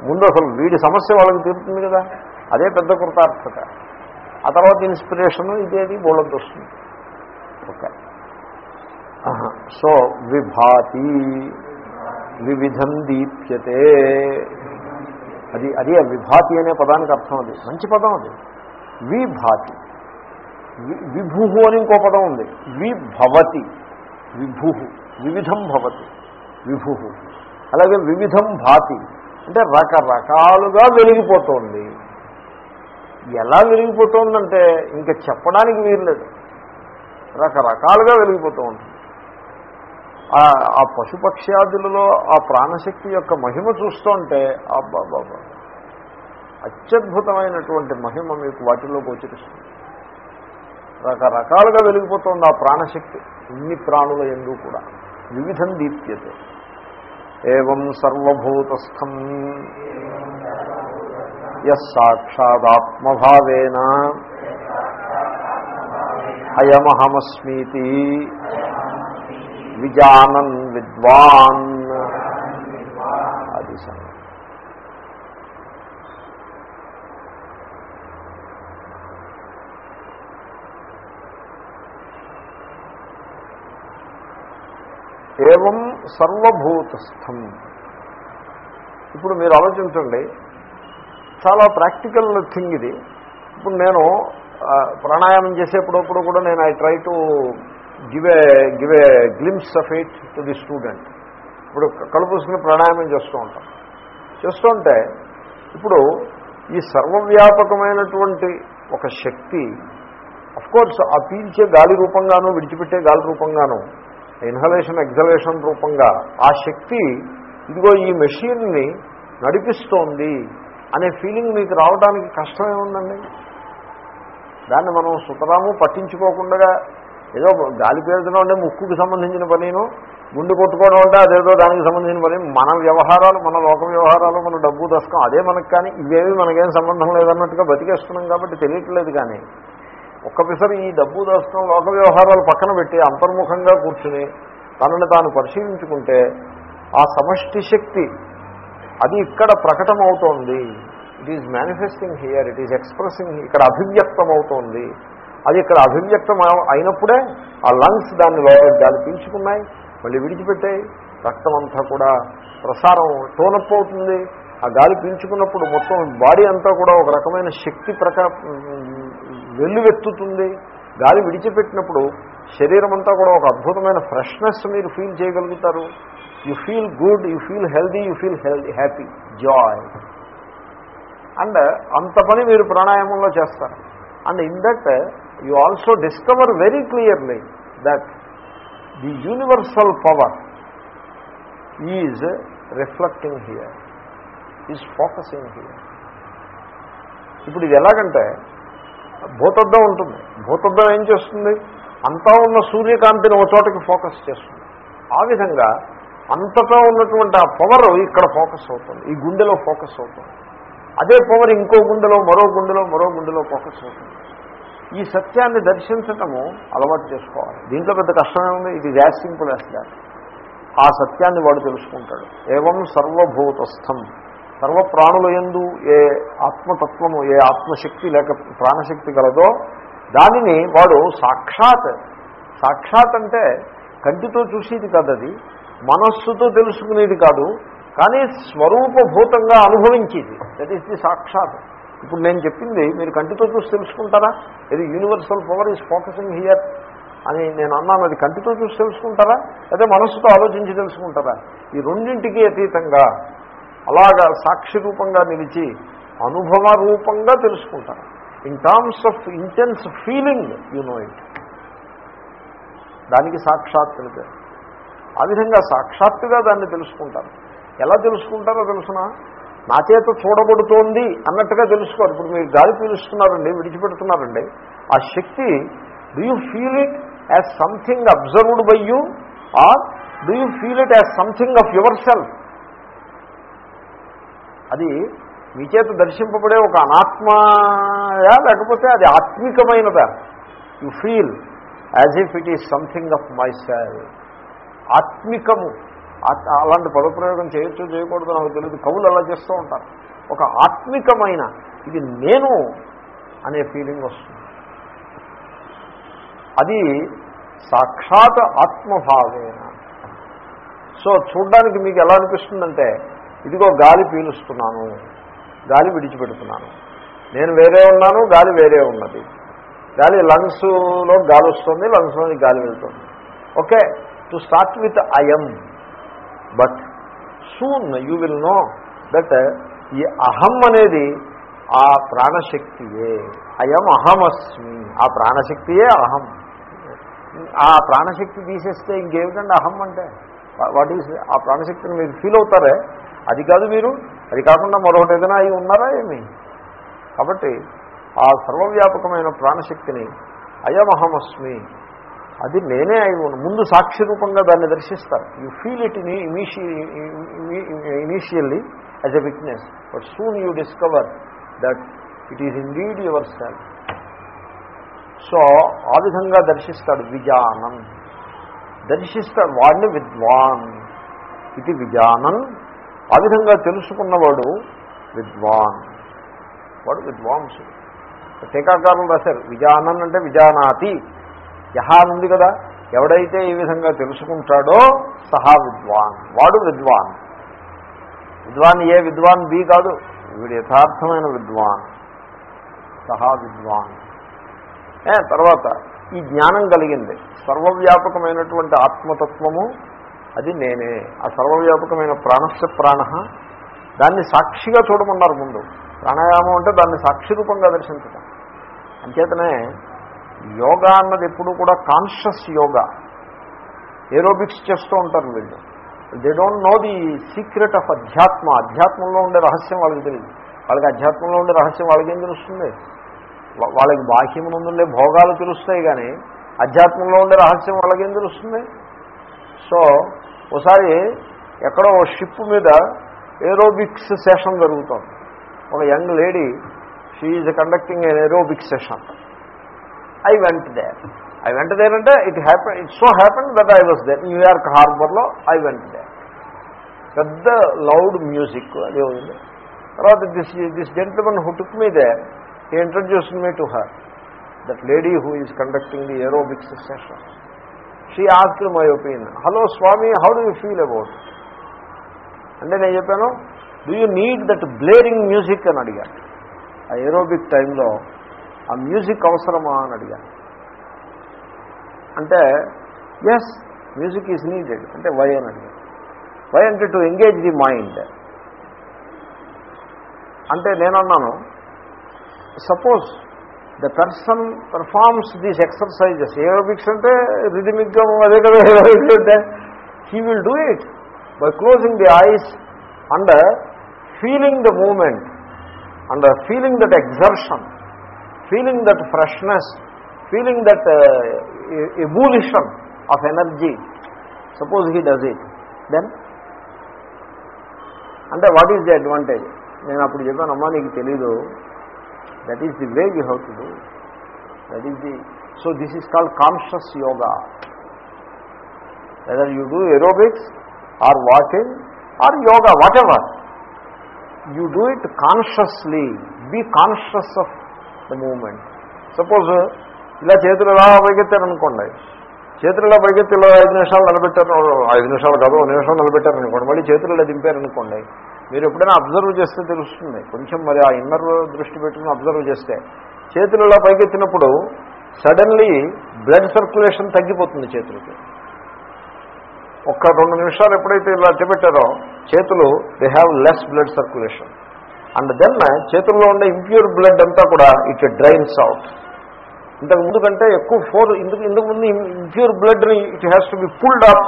ముందు అసలు వీడి సమస్య వాళ్ళకి తీరుతుంది కదా. అదే పెద్ద కృతార్థత. ఆ తర్వాత ఇన్స్పిరేషను ఇదేది బోళంత వస్తుంది ఓకే సో విభాతి వివిధం దీప్యతే. అది అది విభాతి అనే పదానికి అర్థం అది. మంచి పదం అది. విభాతి. విభు అని ఇంకో పదం ఉంది. విభవతి విభు వివిధం భవతి. విభు అలాగే వివిధం భాతి. అంటే రకరకాలుగా వెలిగిపోతుంది. ఎలా వెలిగిపోతుందంటే ఇంకా చెప్పడానికి వీర్లేదు రకరకాలుగా వెలిగిపోతూ ఉంటుంది ఆ పశుపక్ష్యాదులలో ఆ ప్రాణశక్తి యొక్క మహిమ చూస్తుంటే అబ్బాబాబా అత్యద్భుతమైనటువంటి మహిమ మీకు వాటిలో గోచరిస్తుంది రకరకాలుగా వెలిగిపోతుంది ఆ ప్రాణశక్తి. ఇన్ని ప్రాణుల ఎందు కూడా. వివిధం దీప్యతే. ఏం సర్వభూతస్థం. సాక్షాదాత్మభావేన. అయమహమస్మీతి. విజానన్ విద్వాన్ అది సంగతి ఏవం సర్వభూతస్థం. ఇప్పుడు మీరు ఆలోచించండి చాలా ప్రాక్టికల్ థింగ్ ఇది. ఇప్పుడు నేను ప్రాణాయామం చేసేప్పుడప్పుడు కూడా నేను I try to give a give a glimpse of it to the student. ఇప్పుడు కలుపుసుకుని ప్రాణాయామం చేస్తూ ఉంటాం. చేస్తుంటే ఇప్పుడు ఈ సర్వవ్యాపకమైనటువంటి ఒక శక్తి కోర్స్ ఆ పీల్చే గాలి రూపంగాను విడిచిపెట్టే గాలి రూపంగాను ఇన్హలేషన్ ఎగ్జలేషన్ రూపంగా ఆ శక్తి ఇదిగో ఈ మెషిన్ని నడిపిస్తోంది అనే ఫీలింగ్ మీకు రావడానికి కష్టమే ఉందండి దాన్ని మనం సుతరాము పట్టించుకోకుండా ఏదో గాలి పీల్చడం అంటే ముక్కుకి సంబంధించిన పనిను గుండు కొట్టుకోవడం అంటే అదేదో దానికి సంబంధించిన పని. మన వ్యవహారాలు మన లోక వ్యవహారాలు మన డబ్బు దశకం అదే మనకు కానీ ఇవేవి మనకేం సంబంధం లేదన్నట్టుగా బతికేస్తున్నాం కాబట్టి తెలియట్లేదు కానీ ఒక్కసారి ఈ డబ్బు దశకం లోక వ్యవహారాలు పక్కన పెట్టి అంతర్ముఖంగా కూర్చుని తనని తాను పరిశీలించుకుంటే ఆ సమష్టి శక్తి అది ఇక్కడ ప్రకటమవుతోంది. It is manifesting here it is expressing ఇక్కడ అభివ్యక్తం అవుతోంది అది ఇక్కడ అభివ్యక్తం అయినప్పుడే ఆ లంగ్స్ దాన్ని లోపల దాన్ని పీల్చుకున్నాయి మళ్ళీ విడిచిపెట్టాయి. రక్తం అంతా కూడా ప్రసారం టోనప్ అవుతుంది ఆ గాలి పీల్చుకున్నప్పుడు మొత్తం బాడీ అంతా కూడా ఒక రకమైన శక్తి ప్రకా వెల్లువెత్తుతుంది. గాలి విడిచిపెట్టినప్పుడు శరీరం అంతా కూడా ఒక అద్భుతమైన ఫ్రెష్నెస్ మీరు ఫీల్ చేయగలుగుతారు. You feel good you feel healthy you feel healthy happy joy. And అంత పని మీరు ప్రాణాయామంలో చేస్తారు. And in that you also discover very clearly that the universal power is reflecting here. Is focusing here ఇప్పుడు ఇది ఎలాగంటే భూతద్దం ఉంటుంది. భూతద్దం ఏం చేస్తుంది? అంతా ఉన్న సూర్యకాంతిని ఒక చోటకి ఫోకస్ చేస్తుంది. ఆ విధంగా అంతటా ఉన్నటువంటి ఆ పవర్ ఇక్కడ ఫోకస్ అవుతుంది. ఈ గుండెలో ఫోకస్ అవుతుంది. అదే పవర్ ఇంకో గుండెలో మరో గుండెలో మరో గుండెలో ఫోకస్ అవుతుంది. ఈ సత్యాన్ని దర్శించటము అలవాటు చేసుకోవాలి. దీంట్లో పెద్ద కష్టమే ఉంది. ఇది యాజ్ సింపుల్ యాజ్ ఆ సత్యాన్ని వాడు తెలుసుకుంటాడు. ఏవం సర్వభూతస్థం. సర్వ ప్రాణుల ఎందు ఏ ఆత్మతత్వము ఏ ఆత్మశక్తి లేక ప్రాణశక్తి కలదో దానిని వాడు సాక్షాత్ సాక్షాత్ అంటే కంటితో చూసేది కాదు అది మనస్సుతో తెలుసుకునేది కాదు కానీ స్వరూపభూతంగా అనుభవించేది. దట్ ఈస్ ది సాక్షాత్. ఇప్పుడు నేను చెప్పింది మీరు కంటితో చూసి తెలుసుకుంటారా? ఇది universal power is focusing here అని నేను అన్నాను అది కంటితో చూసి తెలుసుకుంటారా? అదే మనస్సుతో ఆలోచించి తెలుసుకుంటారా? ఈ రెండింటికి అతీతంగా అలాగా సాక్షి రూపంగా నిలిచి అనుభవ రూపంగా తెలుసుకుంటారు. In terms of intense feeling you know it దానికి సాక్షాత్ అని పేరు. ఆ విధంగా సాక్షాత్తుగా దాన్ని తెలుసుకుంటారు. ఎలా తెలుసుకుంటారో తెలుసునా? నా చేత చూడబడుతోంది అన్నట్టుగా తెలుసుకోరు. ఇప్పుడు మీరు గాలి పీలుస్తున్నారండి విడిచిపెడుతున్నారండి. ఆ శక్తి do you feel it as something observed by you or do you feel it as something of yourself అది మీ చేత దర్శింపబడే ఒక అనాత్మయా లేకపోతే అది ఆత్మికమైనదా? You feel as if it is something of myself ఆత్మికము అలాంటి పదప్రయోగం చేయొచ్చు చేయకూడదు నాకు తెలియదు. కవులు అలా చేస్తూ ఉంటారు. ఒక ఆత్మికమైన ఇది నేను అనే ఫీలింగ్ వస్తుంది. అది సాక్షాత్ ఆత్మభావేన. సో చూడ్డానికి మీకు ఎలా అనిపిస్తుందంటే ఇదిగో గాలి పీలుస్తున్నాను గాలి విడిచిపెడుతున్నాను. నేను వేరే ఉన్నాను గాలి వేరే ఉన్నది. గాలి లంగ్స్లో గాలి వస్తుంది లంగ్స్లోని గాలి వెళ్తుంది. ఓకే టు స్టార్ట్ విత్ అయం but soon you will know that ఈ అహం అనేది ఆ ప్రాణశక్తియే. అయం అహమస్మి ఆ ప్రాణశక్తియే అహం. ఆ ప్రాణశక్తి తీసేస్తే ఇంకేమిటండి అహం అంటే? వాట్ ఈస్ ఆ ప్రాణశక్తిని మీరు ఫీల్ అవుతారే? అది కాదు మీరు. అది కాకుండా మరొకటి ఏదైనా అయి ఉన్నారా ఏమి? కాబట్టి ఆ సర్వవ్యాపకమైన ప్రాణశక్తిని అయమహమస్మి అది నేనే అయి ముందు సాక్షి రూపంగా దాన్ని దర్శిస్తారు. You feel it in initially as a witness but soon you discover that it is indeed yourself so ఆ విధంగా దర్శిస్తాడు విజానం దర్శిస్తాడు వాడిని విద్వాన్. ఇది విజానం ఆ విధంగా తెలుసుకున్నవాడు విద్వాన్. వాడు విద్వాంసుడు టీకాకారులు రాశారు విజానన్ అంటే విజానాతి. యహా ఉంది కదా ఎవడైతే ఈ విధంగా తెలుసుకుంటాడో సహా విద్వాన్. వాడు విద్వాన్. విద్వాన్ ఏ విద్వాన్ బి కాదు వీడు యథార్థమైన విద్వాన్. సహా విద్వాన్. తర్వాత ఈ జ్ఞానం కలిగింది. సర్వవ్యాపకమైనటువంటి ఆత్మతత్వము అది నేనే. ఆ సర్వవ్యాపకమైన ప్రాణస్య ప్రాణ. దాన్ని సాక్షిగా చూడమన్నారు ముందు. ప్రాణాయామం అంటే దాన్ని సాక్షి రూపంగా దర్శించటం. అంచేతనే యోగా అన్నది ఎప్పుడు కూడా కాన్షియస్ యోగా. ఏరోబిక్స్ చేస్తూ ఉంటారు వీళ్ళు. They don't know the secret of అధ్యాత్మ. అధ్యాత్మంలో ఉండే రహస్యం వాళ్ళకి తెలియదు. వాళ్ళకి అధ్యాత్మంలో ఉండే రహస్యం వాళ్ళకి ఏం తెలుస్తుంది? వా- వాళ్ళకి బాహ్యమునందుండే భోగాలు తెలుస్తాయి కానీ అధ్యాత్మంలో ఉండే రహస్యం వాళ్ళకేం తెలుస్తుంది? సో ఒకసారి ఎక్కడో ఓ షిప్ మీద ఏరోబిక్స్ సెషన్ జరుగుతోంది. ఒక young lady she is conducting an aerobics session I went there I went there అంటే it happen it so happen that I was there New York హార్బర్లో I went there పెద్ద loud music అది ఉంది. తర్వాత this this gentlemen who took me there he introduce me to her that lady who is conducting the aerobics session she asked my opinion hello Swami how do you feel about అంటే నేను చెప్పాను do you need that blaring music అని అడిగాను ఆ aerobic టైంలో ఆ music అవసరమా అని అడిగాను అంటే ఎస్ మ్యూజిక్ ఈజ్ నీడెడ్ అంటే వై అని అడిగాను వై అంటే టు ఎంగేజ్ ది మైండ్ అంటే నేనన్నాను suppose the person performs these exercises aerobics అంటే రిథమిక్గా అదే కదా ఏరోబిక్స్ అంటే he will do it by closing the eyes and feeling the moment and feeling that exertion feeling that freshness feeling that ebullition of energy suppose he does it then అంటే what is the advantage నేను అప్పుడు చెప్పాను అమ్మా నీకు తెలీదు. That is the way you have to do that is the so this is called conscious yoga whether you do aerobics or walking or yoga whatever you do it consciously be conscious of the moment suppose ఇలా చేతులు ఎలా పరిగెత్తారనుకోండి చేతులు ఇలా పరిగెత్తిలో ఐదు నిమిషాలు నిలబెట్టారు ఐదు నిమిషాలు కాదు ఒక నిమిషం నిలబెట్టారనుకోండి. మళ్ళీ చేతులు ఇలా దింపారనుకోండి. మీరు ఎప్పుడైనా అబ్జర్వ్ చేస్తే తెలుస్తుంది. కొంచెం మరి ఆ ఇన్నర్ దృష్టి పెట్టుకుని అబ్జర్వ్ చేస్తే. చేతులు ఇలా పైకెత్తినప్పుడు సడన్లీ బ్లడ్ సర్క్యులేషన్ తగ్గిపోతుంది చేతులకి. ఒక్క రెండు నిమిషాలు ఎప్పుడైతే ఇలా అట్టబెట్టారో చేతులు they have less blood circulation and then చేతుల్లో ఉండే ఇంప్యూర్ బ్లడ్ అంతా కూడా ఇట్ డ్రైన్స్ అవుట్ ఇంతకు ముందు కంటే ఎక్కువ ఫోర్ ఇందుకు ఇంతకు ముందు impure బ్లడ్ని it has to be pulled up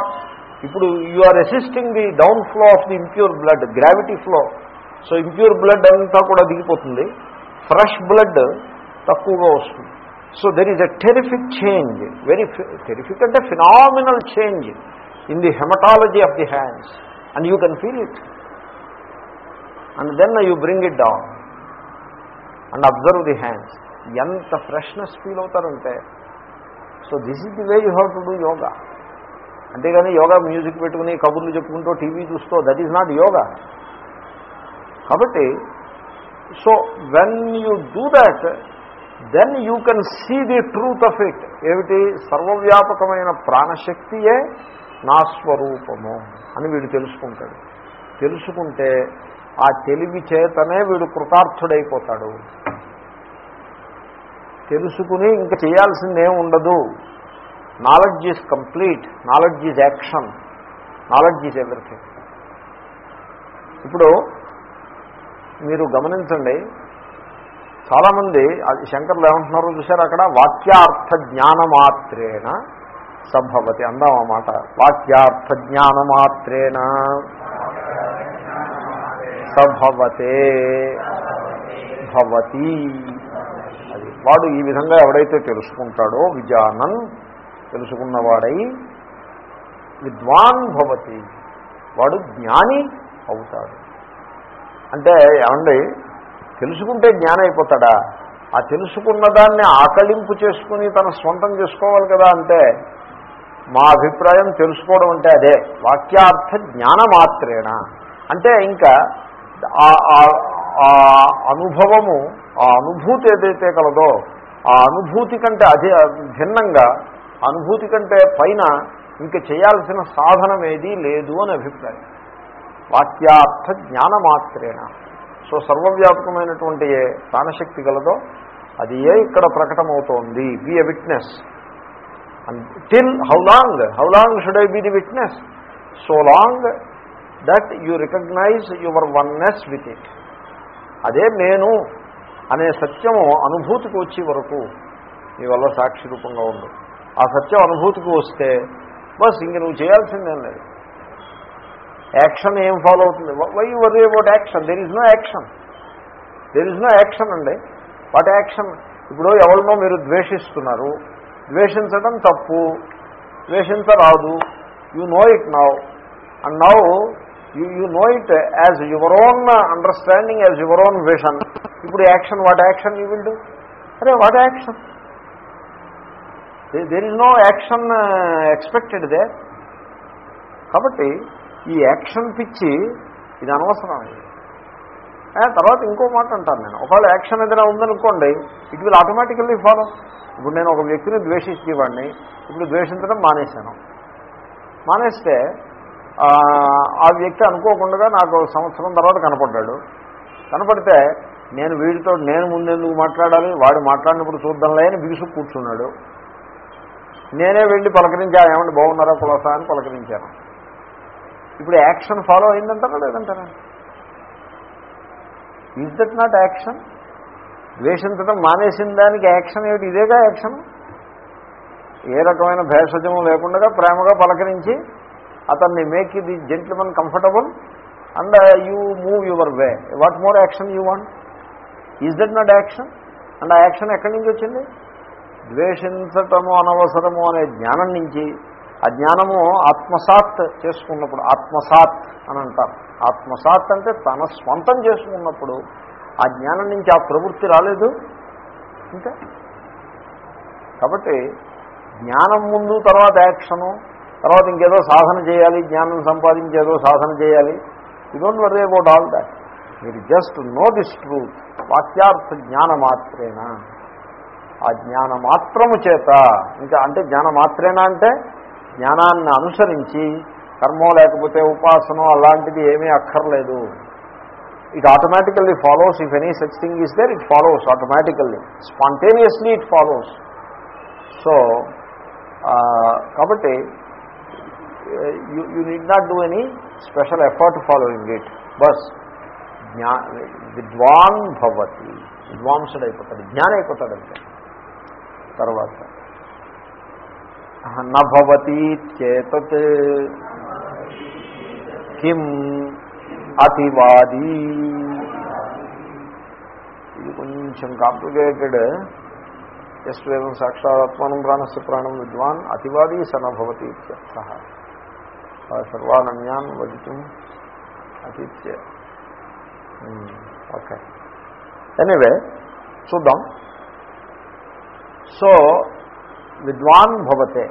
ఇప్పుడు you are resisting the down flow of the impure blood gravity flow so impure blood అంతా కూడా దిగిపోతుంది. ఫ్రెష్ బ్లడ్ తక్కువగా వస్తుంది. So there is a terrific change very terrific అంటే phenomenal change in the haematology of the hands and you can feel it and then you bring it down and observe the hands ఎంత freshness feel అవుతారంటే. So this is the way you have to do yoga అంతేగాని yoga music పెట్టుకుని కబుర్లు చెప్పుకుంటూ TV చూస్తూ that is not yoga. కాబట్టి so when you do that then you can see the truth of it ఏమిటి? సర్వవ్యాపకమైన ప్రాణశక్తియే నా స్వరూపము అని వీడు తెలుసుకుంటాడు. తెలుసుకుంటే ఆ తెలివి చేతనే వీడు కృతార్థుడైపోతాడు. తెలుసుకుని ఇంకా చేయాల్సిందేం ఉండదు. Knowledge is complete knowledge is action knowledge is everything ఇప్పుడు మీరు గమనించండి చాలామంది అది శంకర్లు ఏమంటున్నారో చూశారు అక్కడ? వాక్యార్థ జ్ఞానమాత్రేణ సంభవతి అందాం ఆ మాట. వాక్యార్థ జ్ఞానమాత్రేణ సభవతే భవతి. అది వాడు ఈ విధంగా ఎవడైతే తెలుసుకుంటాడో విజానన్ తెలుసుకున్నవాడై విద్వాన్ భవతి. వాడు జ్ఞాని అవుతాడు. అంటే ఏమండి తెలుసుకుంటే జ్ఞానం అయిపోతాడా ఆ తెలుసుకున్న దాన్ని ఆకలింపు చేసుకుని తన స్వంతం చేసుకోవాలి కదా అంటే మా అభిప్రాయం తెలుసుకోవడం అంటే అదే. వాక్యార్థ జ్ఞానమాత్రేణ. అంటే ఇంకా ఆ అనుభవము ఆ అనుభూతి ఏదైతే కలదో ఆ అనుభూతి కంటే అధి భిన్నంగా అనుభూతి కంటే పైన ఇంకా చేయాల్సిన సాధనం ఏదీ లేదు అని అభిప్రాయం. వాక్యార్థ జ్ఞానమాత్రేణ. సో సర్వవ్యాపకమైనటువంటి ఏ ప్రాణశక్తి గలదో అది ఏ ఇక్కడ ప్రకటమవుతోంది? Be a witness till how long how long should I be the witness so long that you recognise your oneness with it అదే నేను అనే సత్యము అనుభూతికి వచ్చే వరకు మీ వల్ల సాక్షి రూపంగా ఉండదు ఆ సత్యం అనుభూతికి వస్తే బస్ ఇంక నువ్వు చేయాల్సిందేం లేదు. యాక్షన్ ఏం ఫాలో అవుతుంది? Why worry about action there is no action there is no action అండి. వాట్ యాక్షన్ ఇప్పుడు ఎవరినో మీరు ద్వేషిస్తున్నారు. ద్వేషించడం తప్పు. ద్వేషించరాదు. You know it now and now you you know it as your own understanding as your own vision ఇప్పుడు action what action you will do అరే what action there is no action expected they కాబట్టి ఈ action పిచ్చి ఇది అనవసరం. తర్వాత ఇంకో మాట అంటాను నేను. ఒకవేళ యాక్షన్ ఏదైనా ఉందనుకోండి ఇట్ విల్ ఆటోమేటికల్లీ ఫాలో ఇప్పుడు నేను ఒక వ్యక్తిని ద్వేషించేవాడిని ఇప్పుడు ద్వేషించడం మానేశాను. మానేస్తే ఆ, ఆ వ్యక్తి అనుకోకుండా నాకు సంవత్సరం తర్వాత కనపడ్డాడు. కనపడితే నేను వీడితో నేను ముందెందుకు మాట్లాడాలి వాడు మాట్లాడినప్పుడు చూద్దాంలే అని బిగుసు కూర్చున్నాడు. నేనే వెళ్ళి పలకరించా ఏమంటే బాగున్నారా కులసా అని పలకరించాను. ఇప్పుడు యాక్షన్ ఫాలో అయిందంటారా లేదంటారా? ఈజ్ దట్ నాట్ యాక్షన్ ద్వేషించడం మానేసిన దానికి యాక్షన్ ఏమిటి? ఇదేగా యాక్షన్? ఏ రకమైన భేషజము లేకుండా ప్రేమగా పలకరించి అతన్ని make the gentlemen comfortable and you move your way what more action you want is that not action and ఆ యాక్షన్ ఎక్కడి నుంచి వచ్చింది? ద్వేషించటము అనవసరము అనే జ్ఞానం నుంచి ఆ జ్ఞానము ఆత్మసాత్ చేసుకున్నప్పుడు ఆత్మసాత్ అని అంటారు. ఆత్మసాత్ అంటే తన స్వంతం చేసుకున్నప్పుడు ఆ జ్ఞానం నుంచి ఆ ప్రవృత్తి రాలేదు. ఇంకా? కాబట్టి జ్ఞానం ముందు తర్వాత యాక్షను తర్వాత ఇంకేదో సాధన చేయాలి జ్ఞానం సంపాదించేదో సాధన చేయాలి. You don't worry about all that మీరు జస్ట్ నో దిస్ ట్రూత్ వాక్యార్థ జ్ఞాన మాత్రేనా ఆ జ్ఞాన మాత్రము చేత ఇంకా అంటే జ్ఞాన మాత్రేనా అంటే జ్ఞానాన్ని అనుసరించి కర్మో లేకపోతే ఉపాసనో అలాంటిది ఏమీ అక్కర్లేదు. It automatically follows if any such thing is there it follows automatically spontaneously it follows so కాబట్టి you you need not do any special effort following it bus జ్ఞా విద్వాన్ భవతి. విద్వాంసుడైపోతాడు. జ్ఞానం అయిపోతాడు అంటే తర్వాత. నభవతి చేతత్ కిం అతివాది. ఇది కొంచెం కాంప్లికేటెడ్. జస్ట్ వేదం సాక్షాత్మానం ప్రాణస్ ప్రాణం విద్వాన్. అతివాది సనభవతి ఇత్యర్థ సర్వానన్యాన్ వదితుం అతిత్య. ఓకే ఎనీవే చూద్దాం. సో విద్వాన్ భవతే.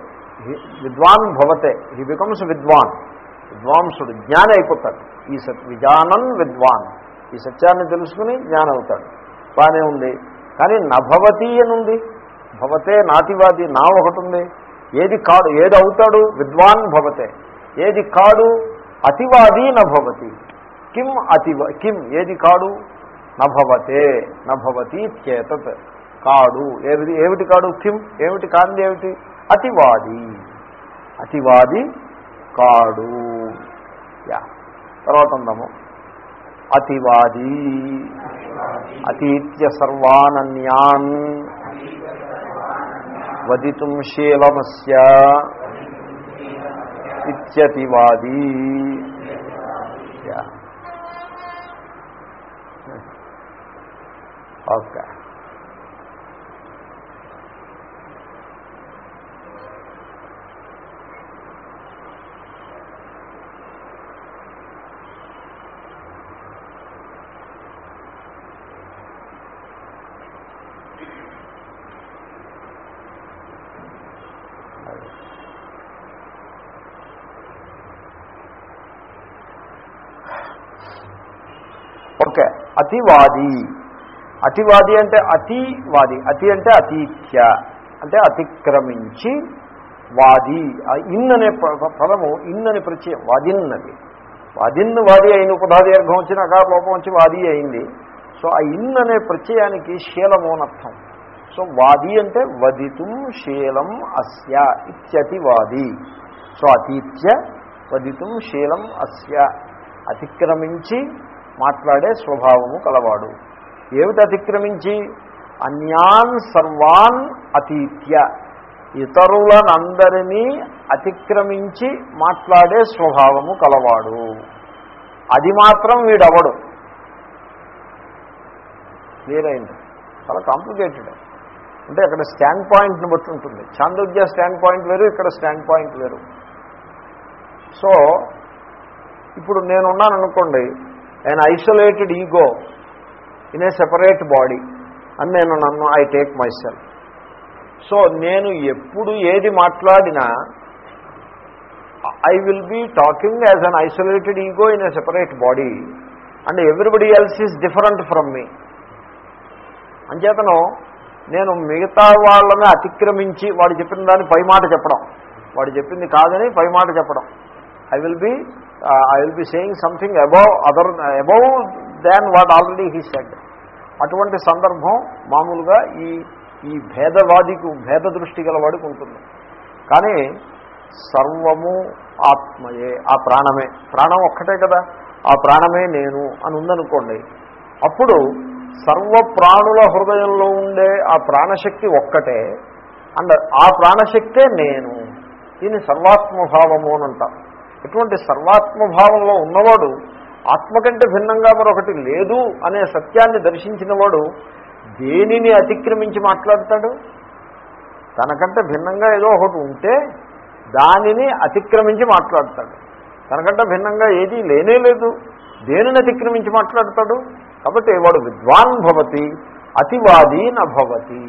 విద్వాన్ భవతే. హీ బికమ్స్ విద్వాన్. విద్వాంసుడు జ్ఞాని అయిపోతాడు. ఈ సత్ విజానన్ విద్వాన్. ఈ సత్యాన్ని తెలుసుకుని జ్ఞానం అవుతాడు. బాగానే ఉంది. కానీ నభవతి అనుంది భవతే నాతివాది నా ఒకటి ఉంది ఏది కాడు ఏది అవుతాడు విద్వాన్ భవతే. ఏది కాడు? అతివాది నభవతి. కిం అతివ కిం ఏది కాడు? నభవతే. నభవతి చేతత్ కాడు. ఏమిటి ఏమిటి కాడు? కిమ్ ఏమిటి కాంది ఏమిటి? అతివాది. అతివాది కాడు. యా. తర్వాత ఉందాము. అతివాది. అతీత్య సర్వానన్యాన్. వదితుం శీలమస్య. ఇత్యతివాది. Okay okay అతివాది. అతివాది అంటే అతివాది. అతి అంటే అతీత్య. అంటే అతిక్రమించి వాది. ఇన్ అనే ప- పదము ఇన్ అని ప్రత్యయం. వాదిన్ అది. వాదిన్ వాది అయిన ఉపధాదీర్ఘం వచ్చి నకార లోపం వచ్చి వాది అయింది. సో ఆ ఇన్ అనే ప్రత్యయానికి శీలము అర్థం. సో వాది అంటే వదితుం శీలం అస్య ఇత్యతివాది. సో అతీత్య వదితుం శీలం అస్య. అతిక్రమించి మాట్లాడే స్వభావము కలవాడు. ఏమిటి అతిక్రమించి? అన్యాన్ సర్వాన్ అతీత్య. ఇతరులనందరినీ అతిక్రమించి మాట్లాడే స్వభావము కలవాడు. అది మాత్రం వీడవడు. క్లియర్ అయింది చాలా కాంప్లికేటెడ్. అంటే అక్కడ స్టాండ్ పాయింట్ని బట్టి ఉంటుంది. చాందోగ్య స్టాండ్ పాయింట్ వేరు ఇక్కడ స్టాండ్ పాయింట్ వేరు. సో ఇప్పుడు నేను ఉన్నాను అనుకోండి an isolated ego in a separate body అని నేను నన్ను I take myself so నేను ఎప్పుడు ఏది మాట్లాడినా I will be talking as an isolated ego in a separate body and everybody else is different from me అంచేతను నేను మిగతా వాళ్ళని అతిక్రమించి వాడు చెప్పిన దాన్ని పై మాట చెప్పడం. వాడు చెప్పింది కాదని పై మాట చెప్పడం. I will be I will be saying something above other above than what already he said అటువంటి సందర్భం మామూలుగా ఈ ఈ భేదవాదికి భేద దృష్టి గలవాడికి ఉంటుంది. కానీ సర్వము ఆత్మయే ఆ ప్రాణమే. ప్రాణం ఒక్కటే కదా. ఆ ప్రాణమే నేను అని ఉందనుకోండి అప్పుడు సర్వ ప్రాణుల హృదయంలో ఉండే ఆ ప్రాణశక్తి ఒక్కటే అండ్ ఆ ప్రాణశక్తే నేను. దీన్ని సర్వాత్మభావము అని అంటారు. ఎటువంటి సర్వాత్మభావంలో ఉన్నవాడు ఆత్మ కంటే భిన్నంగా మరొకటి లేదు అనే సత్యాన్ని దర్శించిన వాడు దేనిని అతిక్రమించి మాట్లాడతాడు? తనకంటే భిన్నంగా ఏదో ఒకటి ఉంటే దానిని అతిక్రమించి మాట్లాడతాడు. తనకంటే భిన్నంగా ఏదీ లేనే లేదు. దేనిని అతిక్రమించి మాట్లాడతాడు? కాబట్టి వాడు విద్వాన్ భవతి అతివాదీ నభవతి